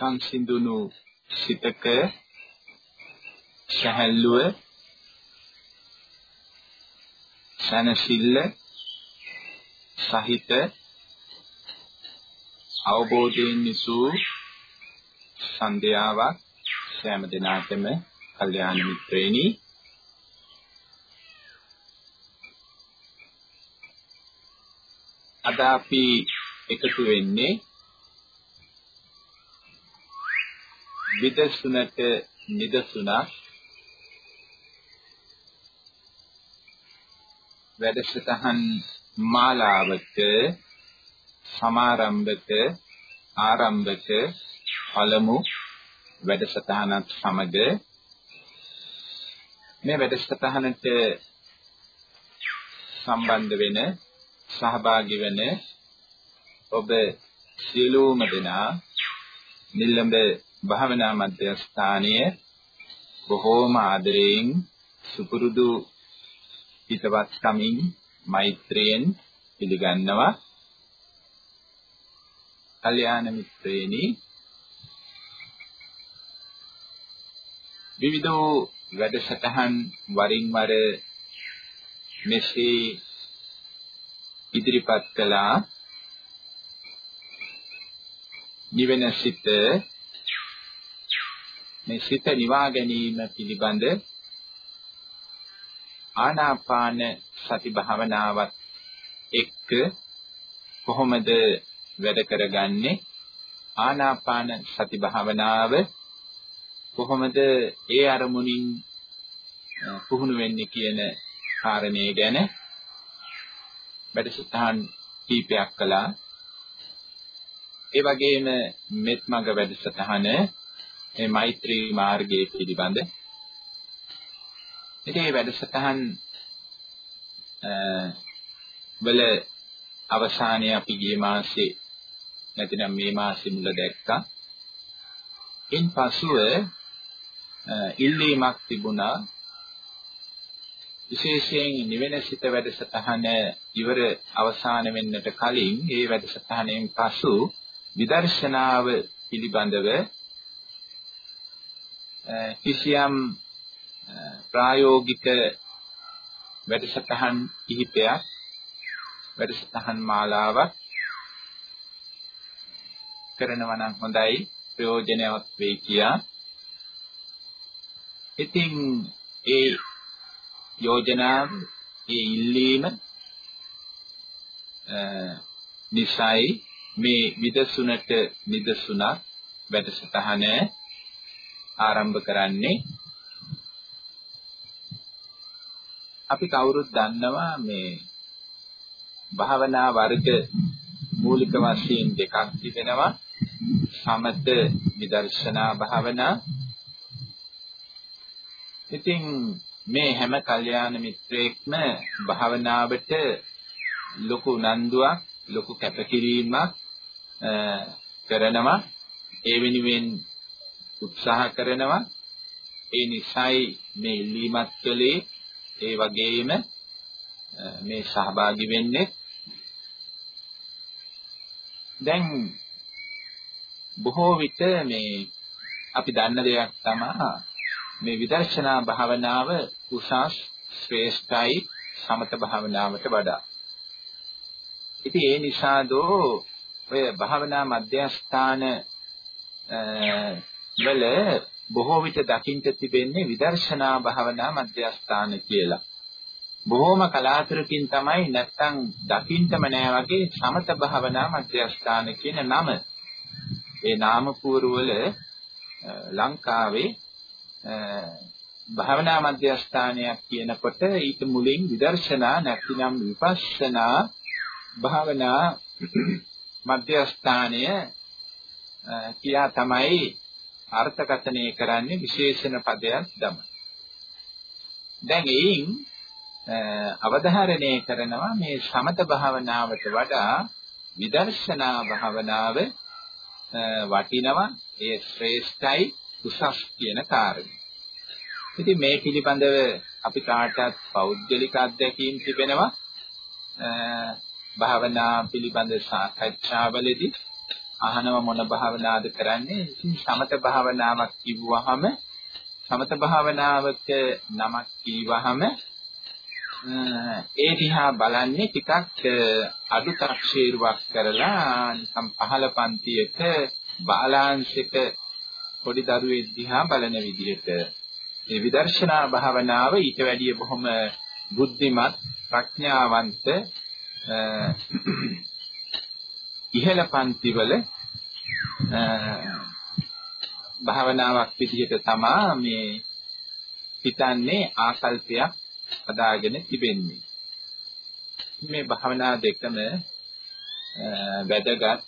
සංසිඳුණු සිතක සහැල්ලුව සනසිල්ල සහිත අවබෝධයෙන් නිසූ සන්ධ්‍යාවක් සෑම දිනාටම කල්යාණ මිත්‍රේනි අද අපි එකතු වෙන්නේ විදසුනට නිදසුනක් වැඩසටහන් මාලාවක සමාරම්භක ආරම්භක පළමු වැඩසටහනත් සමග මේ වැඩසටහනට සම්බන්ධ වෙන සහභාගී වෙන ඔබ සියලුම දෙනා නිල්ලඹ භාවනා මධ්‍යස්ථානයේ බොහෝම ආදරයෙන් සුපුරුදු හිතවත් කමින් මෛත්‍රියෙන් පිළිගන්නවා. කල්‍යාණ මිත්‍රේනි විවිධ වැඩසටහන් වරින් වර මෙසේ ඉදිරිපත් කළා නිවෙන සිත මේ සිත නිවා ගැනීම පිළිබඳ ආනාපාන සති භාවනාවත් එක්ක කොහොමද වැඩ කරගන්නේ? ආනාපාන සති භාවනාව කොහොමද ඒ අරමුණින් පුහුණු වෙන්නේ කියන කාරණේ ගැන වැඩසටහන් කීපයක් කළා. ඒ වගේම මෙත් මඟ වැඩසටහන මේ මෛත්‍රී මාර්ගයේ පිළිබඳ ඉතින් මේ වැඩසටහන් වල අවසානයේ අපි ගිය මාසේ නැතිනම් මේ මාසේ මුල දැක්කා. ඉන් පසුව ඉල්ලීමක් තිබුණා විශේෂයෙන් නිවෙන සිත වැඩසටහන ඉවර අවසාන වෙන්නට කලින් ඒ වැඩසටහනෙන් පසු විදර්ශනාව පිළිබඳව කිසියම් ප්‍රායෝගික වැඩසටහන් කිහිපයක් වැඩසටහන් මාලාවක් කරනවා නම් හොඳයි ප්‍රයෝජනවත් වෙයි කියා. ඉතින් ඒ යෝජනාව ඒ ඉල්ලීම නිසයි මේ විදසුනට නිදසුනක් වැඩසටහන ආරම්භ කරන්නේ. අපි කවුරුත් දන්නවා මේ භාවනා වර්ග මූලික වශයෙන් දෙකක් තිබෙනවා. සමත විදර්ශනා භාවනා. ඉතින් මේ හැම කල්යාණ මිත්‍රයෙක්ම භාවනාවට ලොකු උනන්දුවක් ලොකු කැපකිරීමක් කරනවා. ඒ වෙනුවෙන් උත්සාහ කරනවා. ඒ නිසයි මේ ඉල්ලීමත් කලේ ඒ වගේම මේ සහභාගී වෙන්නේ. දැන් බොහෝ විට මේ අපි දන්න දෙයක් තමයි මේ විදර්ශනා භාවනාව උසස් ශ්‍රේෂ්ඨයි සමත භාවනාවට වඩා. ඉතින් ඒ නිසාදෝ ඔය භාවනා මධ්‍යස්ථාන වල බොහෝ විට දකින්න තිබෙන්නේ විදර්ශනා භාවනා මධ්‍යස්ථාන කියලා. බොහෝම කලාතුරකින් තමයි නැත්තම් දකින්නම නෑ වගේ සමත භාවනා මධ්‍යස්ථාන කියන නම. ඒ නාම පුවරුවල ලංකාවේ භාවනා මධ්‍යස්ථානයක් කියනකොට ඊට මුලින් විදර්ශනා නැතිනම් විපස්සනා භාවනා මධ්‍යස්ථානය කියා තමයි අර්ථකථනය කරන්නේ විශේෂණ පදයක් දම. දැන් එයින් අවධාරණය කරනවා මේ සමත භාවනාවට වඩා විදර්ශනා භාවනාව වටිනවා ඒ ශ්‍රේෂ්ඨයි උසස් කියන කාරණය. ඉතින් මේ පිළිබඳව අපි කාටත් පෞද්ගලික අත්දැකීම් තිබෙනවා. භාවනා පිළිබඳ සාකච්ඡාවලදී අහනව මොන භාවනාවද කරන්නේ? ඉතින් සමත භාවනාවක් කිව්වහම සමත භාවනාවක නමක් කීවහම ඒ දිහා බලන්නේ ටිකක් අඩු තරක්ෂේරුවක් කරලා නිකම් පහළ පන්තියක බාලාංශික පොඩි දරුවෙක් දිහා බලන විදිහට ඒ විදර්ශනා භාවනාව ඊට වැඩිය බොහොම බුද්ධිමත් ප්‍රඥාවන්ත ඉහළ පන්තිවල භාවනාවක් විදිහට තමා මේ හිතන්නේ ආකල්පයක් හදාගෙන තිබෙන්නේ. මේ භාවනා දෙකම වැදගත්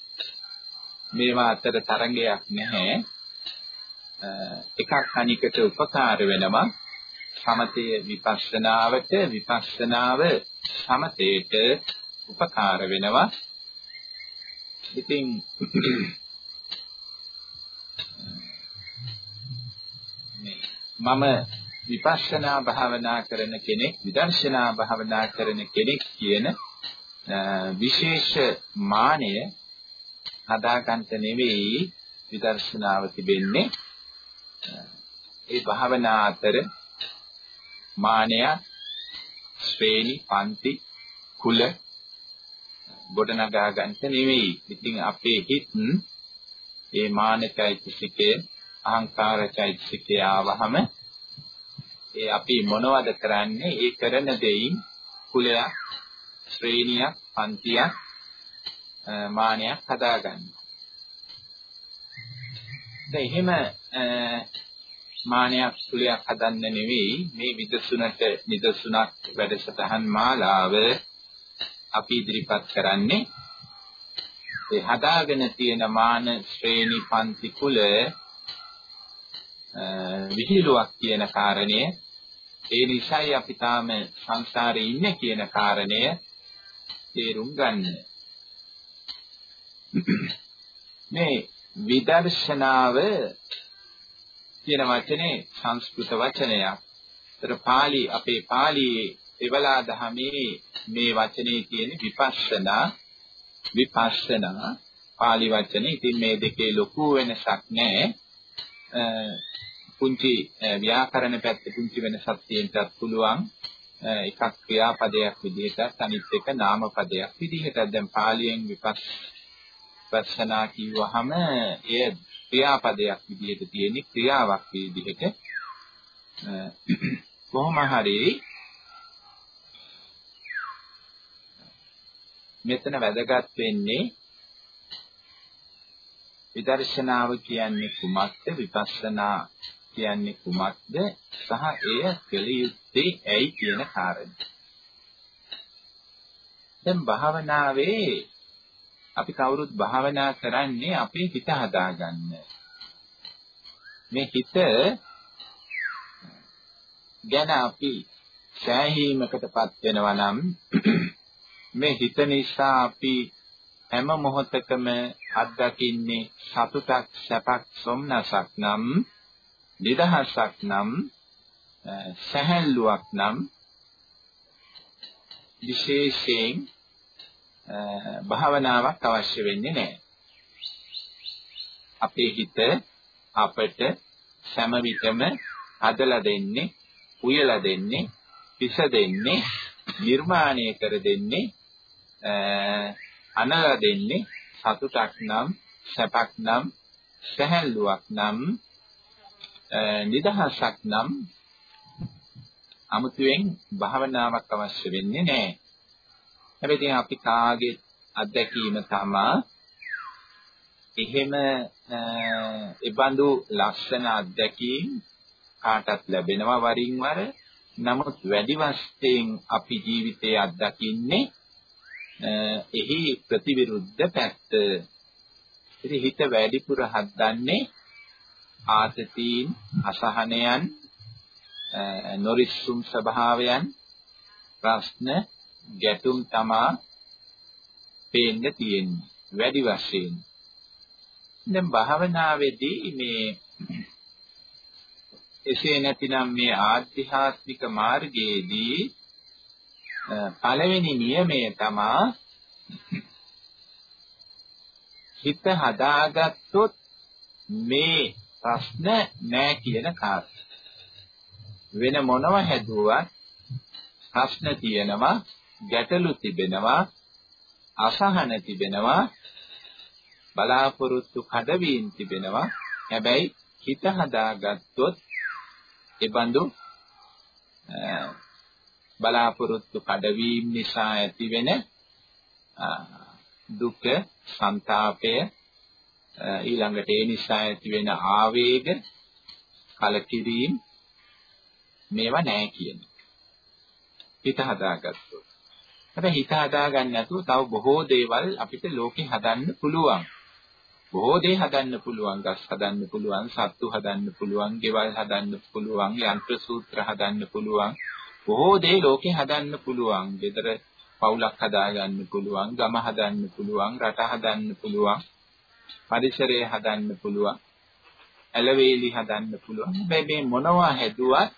මේවා අතර තරංගයක් නැහැ. එකක් අනිකට උපකාර වෙනවා. සමතේ විපස්සනාවට විපස්සනාව සමතේට උපකාර වෙනවා. ඉතින් මම විපස්සනා භාවනා කරන කෙනෙක් විදර්ශනා භාවනා කරන කෙනෙක් කියන විශේෂ මානය හදාගන්න නෙවෙයි විදර්ශනාව තිබෙන්නේ. ඒ භාවනා අතර මානය ශ්‍රේණි පන්ති කුල ගොඩනගා ගන්නට නෙවෙයි. ඉතින් අපේ හිත් ඒ මානචෛතසිකේ අහංකාරචෛතසිකේ ආවහම ඒ අපි මොනවද කරන්නේ? ඒ කරන දෙයින් කුලයක්, ශ්‍රේණියක්, පන්තියක්, මානයක් හදාගන්නවා. දැන් එහෙම මානයක් කුලයක් හදන්න නෙවෙයි මේ විදසුනට නිදසුනක් වැඩසටහන් මාලාව අපි ඉදිරිපත් කරන්නේ ඒ හදාගෙන තියෙන මාන ශ්‍රේණි පන්ති කුල විහිළුවක් කියන කාරණය ඒ නිසයි අපි තාම සංසාරේ ඉන්නේ කියන කාරණය තේරුම් ගන්න. මේ විදර්ශනාව කියන වචනේ සංස්කෘත වචනයක්. ඒතර pāli අපේ pāliයේ එවලා දහමේ මේ වචනේ තියෙන විපස්සනා විපස්සනා pāli වචනේ. ඉතින් මේ දෙකේ ලොකු වෙනසක් නැහැ. පුංචි ව්‍යාකරණ පැත්ත පුංචි වෙනසක් තියෙන්නත් පුළුවන්. එකක් ක්‍රියාපදයක් විදිහට අනිත් එක නාමපදයක් විදිහට. දැන් පාලියෙන් විපස්සනා කිව්වහම එය ක්‍රියාපදයක් විදිහට තියෙන ක්‍රියාවක් විදිහට කොහොම හරි මෙතන වැදගත් වෙන්නේ විදර්ශනාව කියන්නේ කුමක්ද විපස්සනා කියන්නේ කුමක්ද සහ එය කළ යුත්තේ ඇයි කියන කාරණය. දැන් භාවනාවේ අපි කවුරුත් භාවනා කරන්නේ අපේ හිත හදාගන්න. මේ හිත ගැන අපි සෑහීමකටපත් වෙනවා නම් මේ හිත නිසා අපි හැම මොහොතකම අත්දකින්නේ සතුටක් සැපක් සොම්නසක් නම් නිදහසක් නම් සැහැල්ලුවක් නම් විශේෂයෙන් භාවනාවක් අවශ්‍ය වෙන්නේ නැහැ. අපේ හිත අපට සෑම විටම හදලා දෙන්නේ, උයලා දෙන්නේ, පිස දෙන්නේ, නිර්මාණය කර දෙන්නේ, අනලා දෙන්නේ සතුටක් නම්, සැපක් නම්, සැහැල්ලුවක් නම් නිදහසක් නම් අමුතුවෙන් භාවනාවක් අවශ්‍ය වෙන්නේ නැහැ. හැබැයි අපි කාගේ අත්දැකීම තමා එහෙම ඒබඳු ලක්ෂණ අත්දැකීම් කාටත් ලැබෙනවා වරින් වර. නමුත් වැඩි වශයෙන් අපි ජීවිතයේ අත්දකින්නේ එහි ප්‍රතිවිරුද්ධ පැත්ත. ඉතින් හිත වැඩිපුර හදන්නේ ආතතීන් අසහනයන් නොරිස්සුම් ස්වභාවයන් ප්‍රශ්න ගැටුම් තමා පේන්න තියෙන්නේ වැඩි වශයෙන් දැන් භාවනාවේදී මේ එසේ නැතිනම් මේ ආධ්‍යාත්මික මාර්ගයේදී පළවෙනි නියමය තමා හිත හදාගත්තොත් මේ ප්‍රශ්න නෑ කියන කාරණා. වෙන මොනව හැදුවත් ප්‍රශ්න තියෙනවා, ගැටලු තිබෙනවා, අසහන තිබෙනවා, බලාපොරොත්තු කඩවීම් තිබෙනවා. හැබැයි හිත හදාගත්තොත් ඒ බඳු බලාපොරොත්තු කඩවීම නිසා ඇතිවෙන දුක, ਸੰతాපය ඊළඟට ඒ නිසා ඇතිවෙන ආවේග, කලකිරීම මේවා නැහැ කියන. හිත හදාගත්තොත්. හැබැයි හිත හදාගන්න නැතුව තව බොහෝ දේවල් අපිට ලෝකේ හදන්න පුළුවන්. බොහෝ දේ හදන්න පුළුවන්, ගස් හදන්න පුළුවන්, සත්තු හදන්න පුළුවන්, ගෙවල් හදන්න පුළුවන්, යන්ත්‍ර සූත්‍ර හදන්න පුළුවන්. බොහෝ දේ ලෝකේ හදන්න පුළුවන්. ගෙදර පවුලක් හදාගන්න පුළුවන්, ගම හදන්න පුළුවන්, රට හදන්න පුළුවන්, පරිසරය හදන්න පුළුවන්, ඇලවේලි හදන්න පුළුවන්. හැබැයි මේ මොනවා හැදුවත්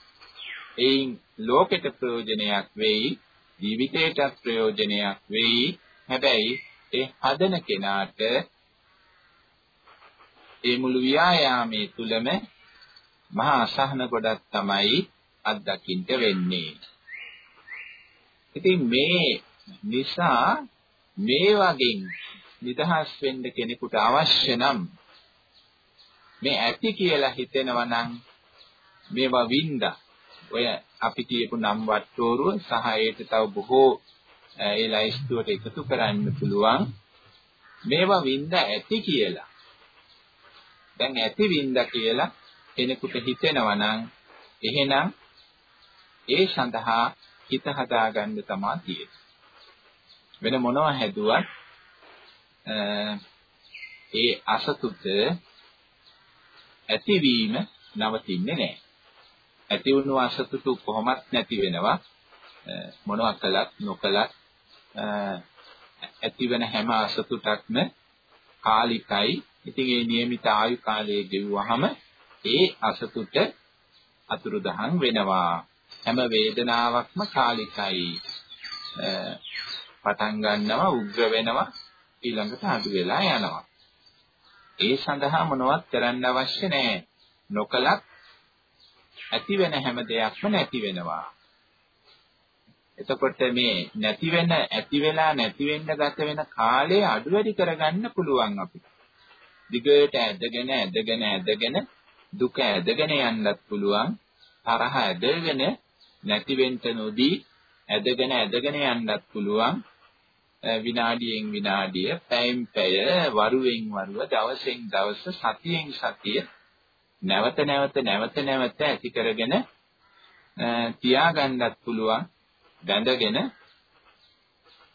එයින් ලෝකෙට ප්‍රයෝජනයක් වෙයි, ජීවිතයටත් ප්‍රයෝජනයක් වෙයි. හැබැයි ඒ හදන කෙනාට ඒ මුළු ව්‍යායාමයේ තුලම මහා අසහන ගොඩක් තමයි අත්දකින්න වෙන්නේ. ඉතින් මේ නිසා මේ වගේ නිදහස් වෙන්න කෙනෙකුට අවශ්‍ය නම් මේ ඇති කියලා හිතෙනවා නම් මේවා වින්දා. ඔය අපි කියපු නම් වට්ටෝරුව සහ ඒට තව බොහෝ ඒ ලයිස්තුවට එකතු කරන්න පුළුවන්. මේවා වින්දා ඇති කියලා. දැන් ඇති වින්දා කියලා කෙනෙකුට හිතෙනවා නම් එහෙනම් ඒ සඳහා හිත හදාගන්න තමයි තියෙන්නේ. වෙන මොනවා හැදුවත් ඒ අසතුට ඇතිවීම නවතින්නේ නැහැ. ඇති වුණු අසතුට කොහොමත් නැති වෙනවා. මොනවා කළත් නොකළත් ඇතිවෙන හැම අසතුටක්ම කාලිකයි ඉතින් ඒ નિયમિત ආයු කාලය ගෙවුවහම ඒ අසතුට අතුරුදහන් වෙනවා. හැම වේදනාවක්ම කාලිකයි. පටන් ගන්නවා උග්‍ර වෙනවා ඊළඟට අඩු වෙලා යනවා. ඒ සඳහා මොනවත් කරන්න අවශ්‍ය නැහැ. නොකලත් ඇති වෙන හැම දෙයක්ම නැති වෙනවා. එතකොට මේ නැති වෙන ඇති වෙලා නැති වෙන්න ගත වෙන කාලය අඩු වැඩි කරගන්න පුළුවන් අපිට. දිගට ඇදගෙන ඇදගෙන ඇදගෙන දුක ඇදගෙන යන්නත් පුළුවන් තරහ ඇදගෙන නැති වෙන්න නොදී ඇදගෙන ඇදගෙන යන්නත් පුළුවන්. විනාඩියෙන් විනාඩිය පැයෙන් පැය වරුවෙන් වරුව දවසෙන් දවස සතියෙන් සතිය නැවත නැවත නැවත නැවත ඇති කරගෙන තියාගන්නත් පුළුවන් බැඳගෙන.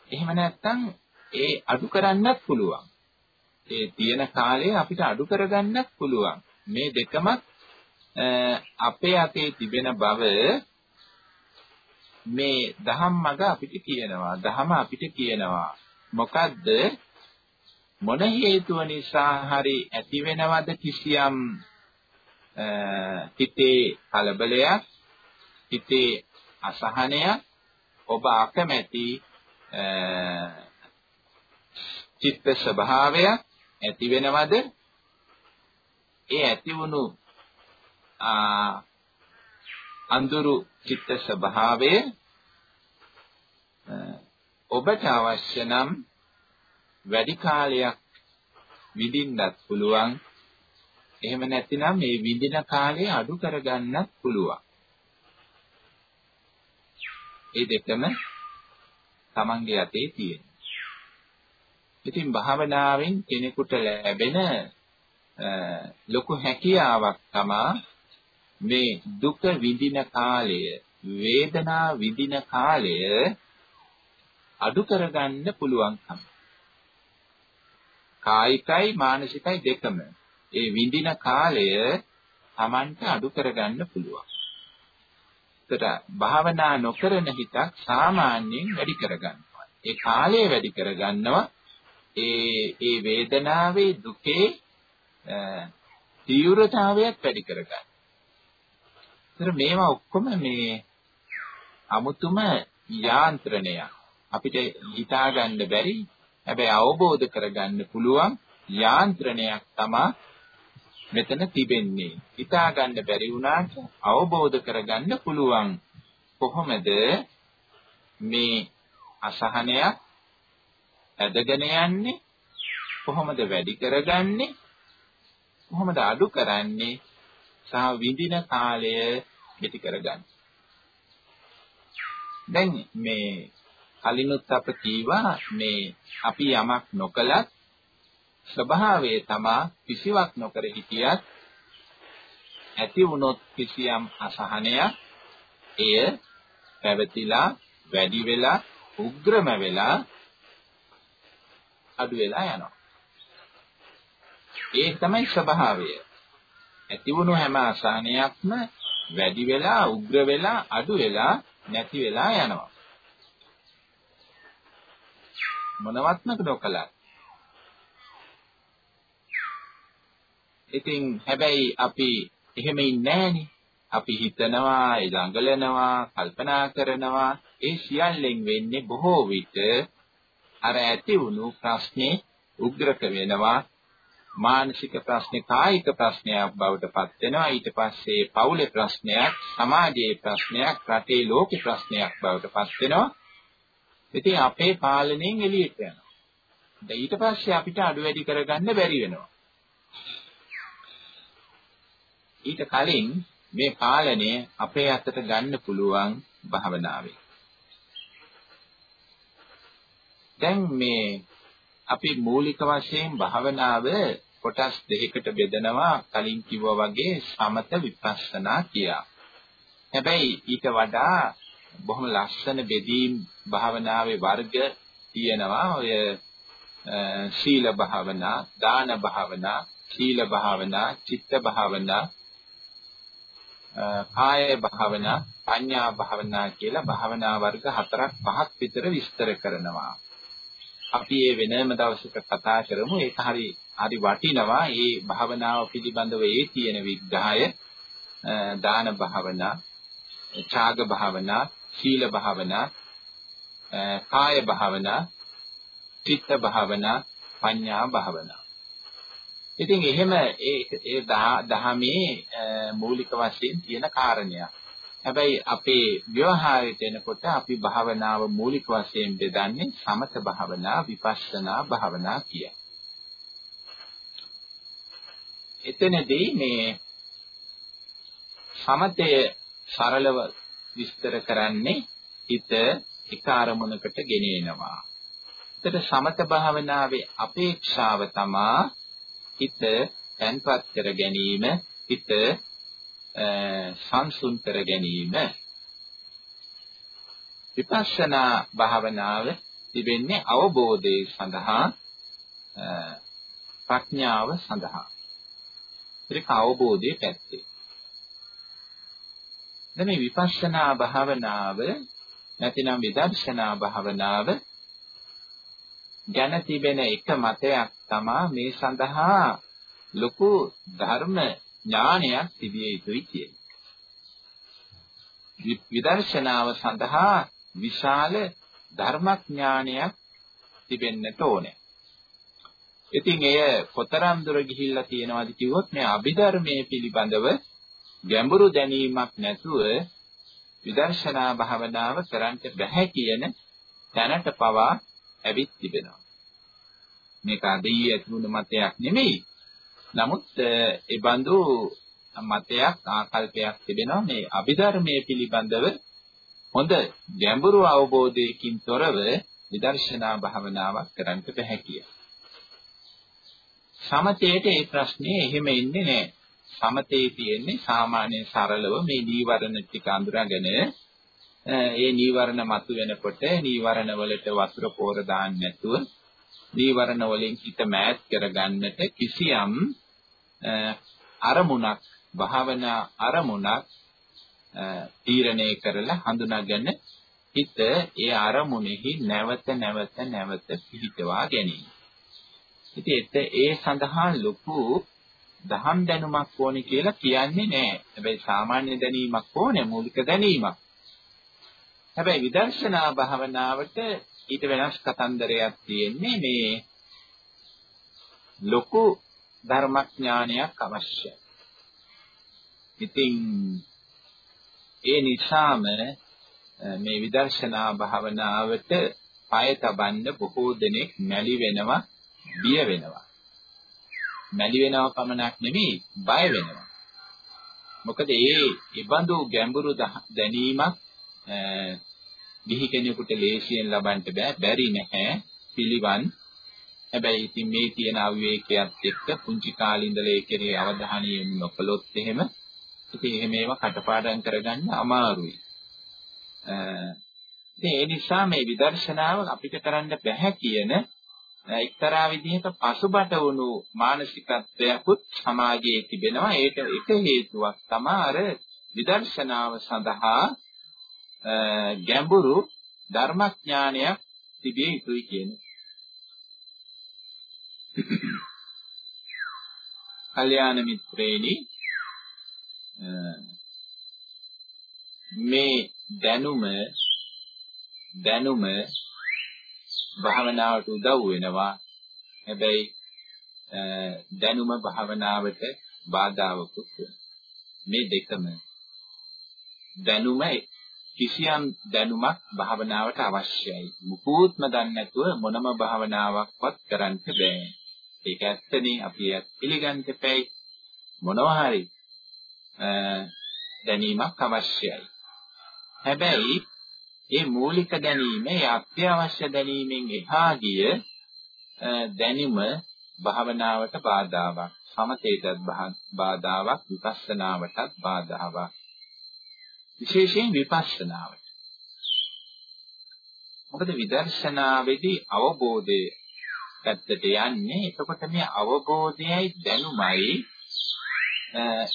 එහෙම නැත්නම් ඒ අඩු කරන්නත් පුළුවන්. ඒ තියෙන කාලය අපිට අඩු කරගන්නත් පුළුවන්. මේ දෙකම අපේ අතේ තිබෙන බව මේ ධම්මග අපිට කියනවා. ධම අපිට කියනවා. මොකද්ද? මොන හේතුව නිසා හරි ඇති වෙනවද කිසියම් හිතේ කලබලයක් හිතේ අසහනයක් ඔබ අකමැති චිත්ත ස්වභාවයක් ඇති වෙනවද? ඒ ඇති වුණු අඳුරු චිත්ත ස්වභාවය ඔබට අවශ්‍ය නම් වැඩි කාලයක් විඳින්නත් පුළුවන්. එහෙම නැතිනම් මේ විඳින කාලය අඩු කරගන්නත් පුළුවන්. ඒ දෙකම තමන්ගේ අතේ තියෙන. ඉතින් භාවනාවෙන් කෙනෙකුට ලැබෙන ලොකු හැකියාවක් තමා මේ දුක විඳින කාලය වේදනා විඳින කාලය අඩු කරගන්න පුළුවන්කම කායිකයි මානසිකයි දෙකම ඒ විඳින කාලය Tamanට අඩු කරගන්න පුළුවන්. ඒතර භාවනා නොකරන හිතක් සාමාන්‍යයෙන් වැඩි කරගන්නවා. ඒ කාලය වැඩි කරගන්නවා ඒ ඒ වේදනාවේ දුකේ තීව්‍රතාවයක් වැඩි කරගන්න. ඒතර මේවා ඔක්කොම මේ අමුතුම යාන්ත්‍රණයක්. අපිට හිතා ගන්න බැරි හැබැයි අවබෝධ කරගන්න පුළුවන් යාන්ත්‍රණයක් තමයි මෙතන තිබෙන්නේ. හිතා ගන්න බැරි වුණාට අවබෝධ කරගන්න පුළුවන්. කොහොමද මේ අසහනයක් ඇදගෙන යන්නේ? කොහොමද වැඩි කරගන්නේ? කොහොමද අඩු කරන්නේ? සහ විඳින කාලය කෙටි කරගන්නේ. දැන් මේ කලිනුත් අප කීවා මේ අපි යමක් නොකලත් ස්වභාවය තමා කිසිවක් නොකර හිටියත් ඇති වුණොත් කිසියම් අසහනයක් එය පැවතිලා වැඩි වෙලා උග්‍රම වෙලා අඩු වෙලා යනවා. ඒ තමයි ස්වභාවය. ඇති වුණු හැම අසහනයක්ම වැඩි වෙලා උග්‍ර වෙලා අඩු වෙලා නැති වෙලා යනවා. මොනවත්ම නොකලත් ඉතින් හැබැයි අපි එහෙම ඉන්නේ අපි හිතනවා, ළඟලනවා, කල්පනා කරනවා. ඒ සියල්ලෙන් වෙන්නේ බොහෝ විට අර ඇති වුණු ප්‍රශ්නේ උග්‍රක වෙනවා. මානසික ප්‍රශ්නේ කායික ප්‍රශ්නයක් බවට පත් වෙනවා. ඊට පස්සේ පවුලේ ප්‍රශ්නයක්, සමාජයේ ප්‍රශ්නයක්, රටේ ලෝකේ ප්‍රශ්නයක් බවට පත් වෙනවා. ඉතින් අපේ පාලනයෙන් එළියට යනවා. දැන් ඊට පස්සේ අපිට අඩු වැඩි කරගන්න බැරි වෙනවා. ඊට කලින් මේ පාලනය අපේ අතට ගන්න පුළුවන් භාවනාවේ. දැන් මේ අපි මූලික වශයෙන් භාවනාව කොටස් දෙකකට බෙදනවා කලින් කිව්වා වගේ සමත විපස්සනා කියා. හැබැයි ඊට වඩා බොහොම ලස්සන බෙදීම් භාවනාවේ වර්ග තියෙනවා. ඔය සීල භාවනා, දාන භාවනා, සීල භාවනා, චිත්ත භාවනා, කාය භාවනා, පඤ්ඤා භාවනා කියලා භාවනා වර්ග හතරක් පහක් විතර විස්තර කරනවා. අපි ඒ වෙනම දවසක කතා කරමු. ඒක හරි හරි වටිනවා. මේ භාවනාව පිළිබඳව ඒ තියෙන විග්‍රහය දාන භාවනා, ඡාග භාවනා, සීල භාවනා, කාය භාවනා, චිත්ත භාවනා, පඤ්ඤා භාවනා. ඉතින් එහෙම ඒ ඒ දහමේ මූලික වශයෙන් තියෙන කාරණයක්. හැබැයි අපේ ව්‍යවහාරයට එනකොට අපි භාවනාව මූලික වශයෙන් බෙදන්නේ සමත භාවනා, විපස්සනා භාවනා කිය. එතනදී මේ සමතය සරලව විස්තර කරන්නේ හිත එක අරමුණකට ගෙනෙනවා. එතට සමත භාවනාවේ අපේක්ෂාව තමා හිත තැන්පත් කර ගැනීම හිත සංසුන් කර ගැනීම. විපස්සනා භාවනාව තිබෙන්නේ අවබෝධය සඳහා ප්‍රඥාව සඳහා. ඒක අවබෝධයේ පැත්තේ. දැන් මේ විපස්සනා භාවනාව නැතිනම් විදර්ශනා භාවනාව ගැන තිබෙන එක මතයක් තමා මේ සඳහා ලොකු ධර්ම ඥානයක් තිබිය යුතුයි කියන්නේ. විදර්ශනාව සඳහා විශාල ධර්මඥානයක් තිබෙන්නට ඕනේ. ඉතින් එය කොතරම් දුර ගිහිල්ලා තියෙනවද කිව්වොත් මේ අභිධර්මයේ පිළිබඳව ගැඹුරු දැනීමක් නැතුව විදර්ශනා භාවනාව කරන්ට බැහැ කියන තැනට පවා ඇවිත් තිබෙනවා. මේක අදී ඇතුළු මතයක් නෙමෙයි. නමුත් ඒ බඳු මතයක් ආකල්පයක් තිබෙනවා මේ අභිධර්මයේ පිළිබඳව හොඳ ගැඹුරු අවබෝධයකින් තොරව විදර්ශනා භාවනාවක් කරන්න බැහැ කිය. සමතේට ඒ ප්‍රශ්නේ එහෙම ඉන්නේ නැහැ. සමතේ තියෙන්නේ සාමාන්‍ය සරලව මේ නීවරණ ටික අඳුරගෙන ඒ නීවරණ මතු වෙනකොට නීවරණ වලට වතුර පෝර දාන්න නැතුව නීවරණ වලින් හිත මෑත් කරගන්නට කිසියම් අරමුණක් භාවනා අරමුණක් තීරණය කරලා හඳුනාගෙන හිත ඒ අරමුණෙහි නැවත නැවත නැවත පිහිටවා ගැනීම. ඉතින් ඒ සඳහා ලොකු දහම් දැනුමක් ඕනේ කියලා කියන්නේ නෑ. හැබැයි සාමාන්‍ය දැනීමක් ඕනේ මූලික දැනීමක්. හැබැයි විදර්ශනා භාවනාවට ඊට වෙනස් කතන්දරයක් තියෙන්නේ මේ ලොකු ධර්මඥානයක් අවශ්‍යයි. ඉතින් ඒ නිසාම මේ විදර්ශනා භාවනාවට පය තබන්න බොහෝ දෙනෙක් මැලි වෙනවා, බිය වෙනවා. මැලි වෙනව පමණක් නෙවෙයි බය වෙනවා. මොකද ඒ ඉබඳු ගැඹුරු දැනීමක් ගිහි කෙනෙකුට ලේසියෙන් ලබන්න බෑ බැරි නැහැ පිළිවන් හැබැයි ඉතින් මේ තියෙන අවිවේකයක් එක්ක පුංචි කාලේ ඉඳලා ඒ කෙරේ අවධානය යොමු නොකළොත් එහෙම ඉතින් එහෙම ඒවා කටපාඩම් කරගන්න අමාරුයි. ඉතින් ඒ නිසා මේ විදර්ශනාව අපිට කරන්න බැහැ කියන එක්තරා විදිහක පසුබට වුණු මානසිකත්වයකුත් සමාජයේ තිබෙනවා. ඒක එක හේතුවක් තමයි අර විදර්ශනාව සඳහා ගැඹුරු ධර්මඥානයක් තිබිය යුතුයි කියන්නේ. කල්යාණ මිත්‍රේනි මේ දැනුම දැනුම භාවනාවට උදව් වෙනවා. හැබැයි දැනුම භාවනාවට බාධාවකුත් මේ දෙකම දැනුම කිසියම් දැනුමක් භාවනාවට අවශ්‍යයි මුකුත්ම දන්නේ නැතුව මොනම භාවනාවක්වත් කරන්න බෑ ඒක ඇත්තනේ අපි පිළිගන්න දෙපැයි මොනවා හරි දැනීමක් අවශ්‍යයි. හැබැයි මේ මූලික දැනීම, ඒ අත්‍යවශ්‍ය දැනීමෙන් එහා ගිය දැනීම භාවනාවට බාධාවක්. සමතේටත් බාධාවක්, විපස්සනාවටත් බාධාවක්. විශේෂයෙන් විපස්සනාවට. මොකද විදර්ශනාවේදී අවබෝධය පැත්තට යන්නේ. එතකොට මේ අවබෝධයයි දැනුමයි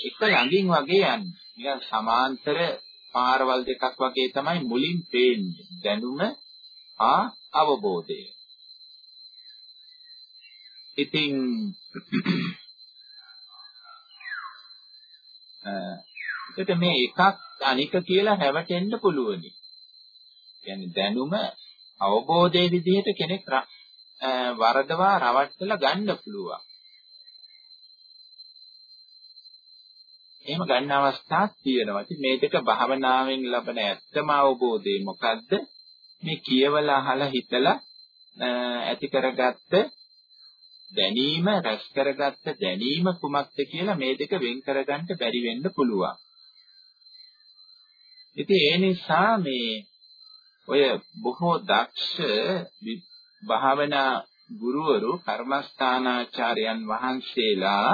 එක ළඟින් වගේ යන්නේ. නිකන් සමාන්තර පාරවල් දෙකක් වගේ තමයි මුලින් පේන්නේ. දැනුම ආ අවබෝධය. ඉතින් එතකොට මේ එකක් අනික කියලා හැවටෙන්න පුළුවනි. කියන්නේ දැනුම අවබෝධයේ විදිහට කෙනෙක් වරදවා රවට්ටලා ගන්න පුළුවන්. එහෙම ගන්න අවස්ථාවක් තියෙනවා. ඉතින් මේ දෙක භාවනාවෙන් ලබන ඇත්තම අවබෝධය මොකද්ද? මේ කියවලා අහලා හිතලා ඇති කරගත්ත දැනීම රැස් කරගත්ත දැනීම කුමක්ද කියලා මේ දෙක වෙන් කරගන්න බැරි වෙන්න පුළුවන්. ඉතින් ඒ නිසා මේ ඔය බොහෝ දක්ෂ භාවනා ගුරුවරු කර්මස්ථානාචාර්යයන් වහන්සේලා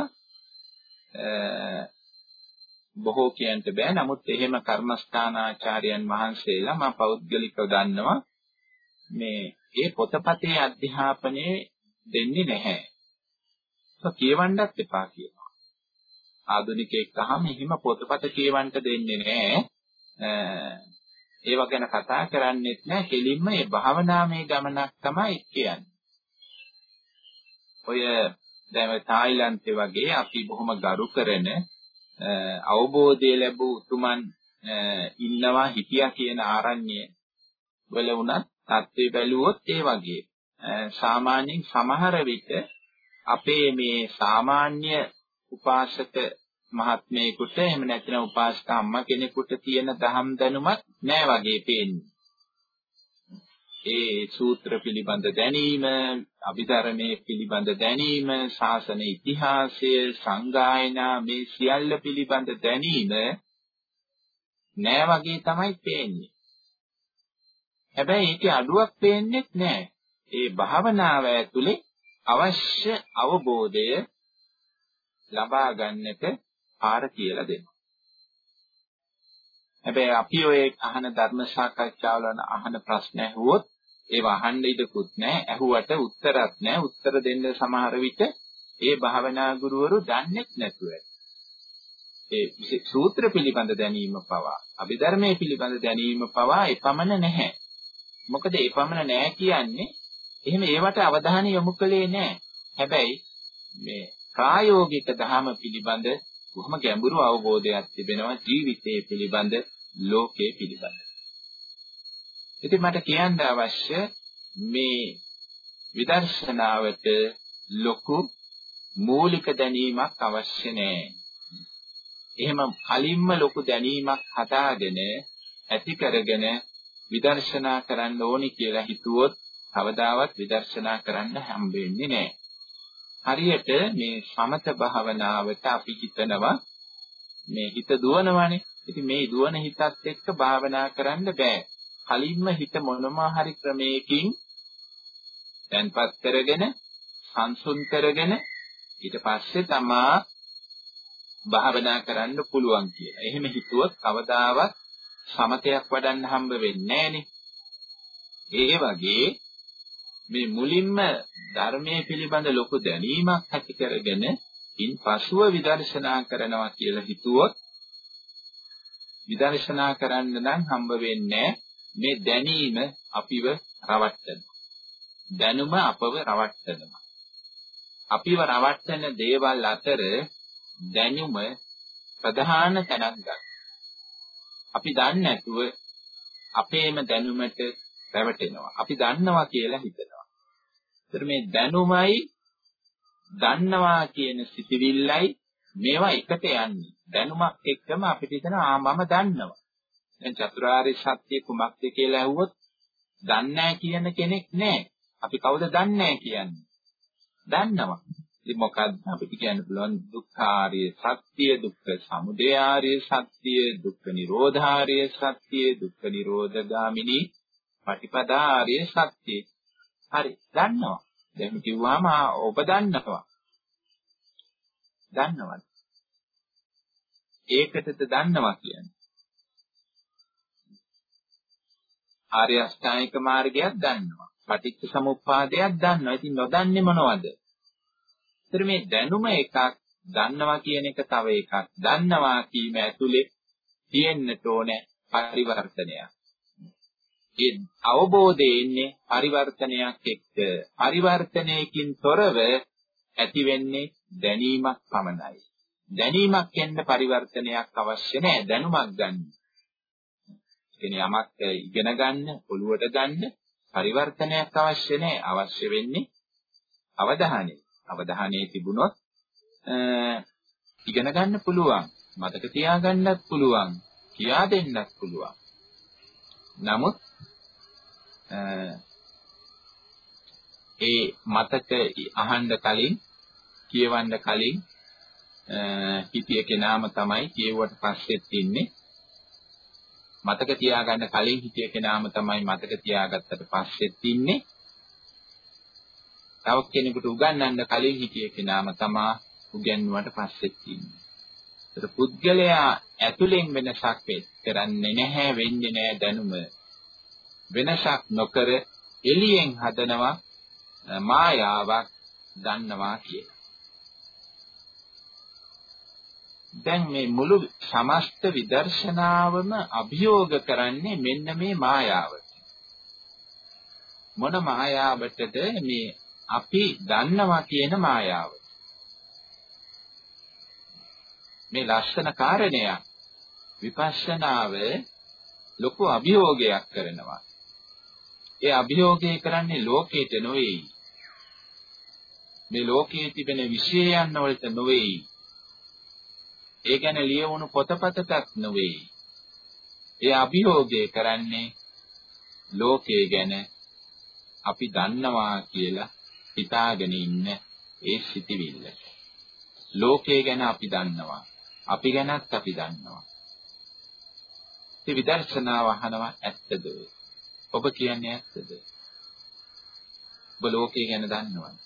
බොහෝ කියන්න බෑ. නමුත් එහෙම කර්මස්ථානාචාර්යයන් වහන්සේලා මම පෞද්ගලිකව දන්නවා මේ ඒ පොතපතේ අධ්‍යාපනයේ දෙන්නේ නැහැ. ඒක කියවන්නත් එපා කියනවා. ආධුනිකයෙක් අහම එහෙම පොතපත කියවන්න දෙන්නේ නැහැ. ඒව ගැන කතා කරන්නේත් නැහැ. කෙලින්ම මේ භාවනාමය ගමනක් තමයි කියන්නේ. ඔය දැන් තායිලන්තේ වගේ අපි බොහොම ගරු කරන අවබෝධය ලැබූ උතුමන් ඉන්නවා හිටියා කියන ආරණ්‍ය වල වුණත් தත්ත්වය බැලුවොත් ඒ වගේ සාමාන්‍යයෙන් සමහර විට අපේ මේ සාමාන්‍ය උපාසක මහත්මයෙකුට එහෙම නැත්නම් උපාසක අම්මා කෙනෙකුට තියෙන දහම් දැනුමක් නෑ වගේ පේන්නේ. ඒ සූත්‍ර පිළිබඳ දැනීම, අභිධර්මයේ පිළිබඳ දැනීම, ශාසන ඉතිහාසය, සංගායනා මේ සියල්ල පිළිබඳ දැනීම නෑ වගේ තමයි පේන්නේ. හැබැයි ඒකේ අඩුවක් පේන්නේ නෑ. ඒ භාවනාව ඇතුලේ අවශ්‍ය අවබෝධය ලබා ගන්නට පාර කියලා දෙනවා. හැබැයි අපි ඔය අහන ධර්ම සාකච්ඡාවල අහන ප්‍රශ්න ඇහුවොත් ඒව අහන්න ඉඩකුත් නැහැ. ඇහුවට උත්තරත් නැහැ. උත්තර දෙන්න සමහර විට ඒ භාවනා ගුරුවරු දන්නේ නැතුව ඒ සූත්‍ර පිළිබඳ දැනීම පවා අභිධර්මයේ පිළිබඳ දැනීම පවා එපමණ නැහැ. මොකද එපමණ නැහැ කියන්නේ එහෙම ඒවට අවධානය යොමු කළේ නැහැ. හැබැයි මේ ප්‍රායෝගික ධර්ම පිළිබඳ බොහොම ගැඹුරු අවබෝධයක් තිබෙනවා ජීවිතයේ පිළිබඳ ලෝකයේ පිළිබඳ. ඉතින් මට කියන්න අවශ්‍ය මේ විදර්ශනාවට ලොකු මූලික දැනීමක් අවශ්‍ය නැහැ. එහෙම කලින්ම ලොකු දැනීමක් හදාගෙන ඇති කරගෙන විදර්ශනා කරන්න ඕනි කියලා හිතුවොත් කවදාවත් විදර්ශනා කරන්න හම්බෙන්නේ නැහැ. හරියට මේ සමත භාවනාවට අපි හිතනවා මේ හිත දුවනවානේ. ඉතින් මේ දුවන හිතත් එක්ක භාවනා කරන්න බෑ. කලින්ම හිත මොනවා හරි ක්‍රමයකින් තැන්පත් කරගෙන සංසුන් කරගෙන ඊට පස්සේ තමා භාවනා කරන්න පුළුවන් කියලා. එහෙම හිතුවොත් කවදාවත් සමතයක් වඩන්න හම්බ වෙන්නේ ඒ වගේ මේ මුලින්ම ධර්මයේ පිළිබඳ ලොකු දැනීමක් ඇති කරගෙන ඉන් පසුව විදර්ශනා කරනවා කියලා හිතුවොත් විදර්ශනා කරන්න නම් හම්බ වෙන්නේ මේ දැනීම අපිව රවට්ටනවා. දැනුම අපව රවට්ටනවා. අපිව රවට්ටන දේවල් අතර දැනුම ප්‍රධාන තැනක් ගන්නවා. අපි දන්නේ නැතුව අපේම දැනුමට රැවටෙනවා. අපි දන්නවා කියලා හිතනවා. ඒතර මේ දැනුමයි දන්නවා කියන සිතිවිල්ලයි මේවා එකට යන්නේ. දැනුමක් එක්කම අපිට හිතෙනවා ආ මම දන්නවා. දැන් චතුරාර්ය සත්‍ය කුමක්ද කියලා ඇහුවොත් දන්නේ කියන කෙනෙක් නැහැ. අපි කවුද දන්නේ කියන්නේ? දන්නවා. ඉතින් මොකක්ද අපිට කියන්න පුළුවන් දුක්ඛාරිය සත්‍ය, දුක්ඛ සමුදයාරිය සත්‍ය, දුක්ඛ නිරෝධාරිය සත්‍ය, දුක්ඛ නිරෝධගාමිනී පටිපදාරිය සත්‍ය. හරි, දන්නවා. දැන් කිව්වම ඔබ දන්නවා. දන්නවද? ඒකටද දන්නවා කියන්නේ. ආර්ය අෂ්ටාංගික මාර්ගයක් දන්නවා. පටිච්ච සමුප්පාදයක් දන්නවා. ඉතින් නොදන්නේ මොනවද? ඒතර මේ දැනුම එකක්, දන්නවා කියන එක තව එකක්. දන්නවා කීම ඇතුලේ තියෙන්නට ඕනේ පරිවර්තනයක්. ඒ අවබෝධය එන්නේ පරිවර්තනයක් එක්ක. පරිවර්තනයකින් තොරව ඇති වෙන්නේ දැනීමක් පමණයි. දැනීමක් එන්න පරිවර්තනයක් අවශ්‍ය නැහැ දැනුමක් ගන්න. කියන්නේ යමක් ඉගෙන ගන්න, ඔළුවට ගන්න පරිවර්තනයක් අවශ්‍ය නැහැ. අවශ්‍ය වෙන්නේ අවධානය. අවධානයේ තිබුණොත් ඉගෙන ගන්න පුළුවන්. මතක තියාගන්නත් පුළුවන්. කියා දෙන්නත් පුළුවන්. නමුත් ඒ මතක අහන්න කලින් කියවන්න කලින් හිතිය කෙනාම තමයි කියුවට පස්සෙත් ඉන්නේ. මතක තියාගන්න කලින් හිතිය කෙනාම තමයි මතක තියාගත්තට පස්සෙත් ඉන්නේ. තව කෙනෙකුට උගන්වන්න කලින් හිතිය කෙනාම තමා උගන්වුවට පස්සෙත් ඉන්නේ. ඒතර පුද්ගලයා ඇතුලෙන් වෙනසක් කරන්නේ නැහැ වෙන්නේ නැහැ දැනුම වෙනසක් නොකර එළියෙන් හදනවා මායාවක් දන්නවා කියලා. දැන් මේ මුළු සමස්ත විදර්ශනාවම අභියෝග කරන්නේ මෙන්න මේ මායාවට. මොන මායාවටද මේ අපි දන්නවා කියන මායාව. මේ ලස්සන කාරණයක් විපස්සනාව ලොකු අභියෝගයක් කරනවා. ඒ අභියෝගය කරන්නේ ලෝකයට නොවේයි. මේ ලෝකයේ තිබෙන විශේෂයන් වලට නොවේයි. ඒ ගැන ලියවුණු පොතපතක් නොවේයි. ඒ අභියෝගය කරන්නේ ලෝකයේ ගැන අපි දන්නවා කියලා හිතාගෙන ඉන්න ඒ සිටිවිල්ලට. ලෝකයේ ගැන අපි දන්නවා. අපි ගැනත් අපි දන්නවා. ඉතින් විදර්ශනාව අහනවා ඇත්තද? ඔබ කියන්නේ ඇත්තද? ඔබ ලෝකය ගැන දන්නවද?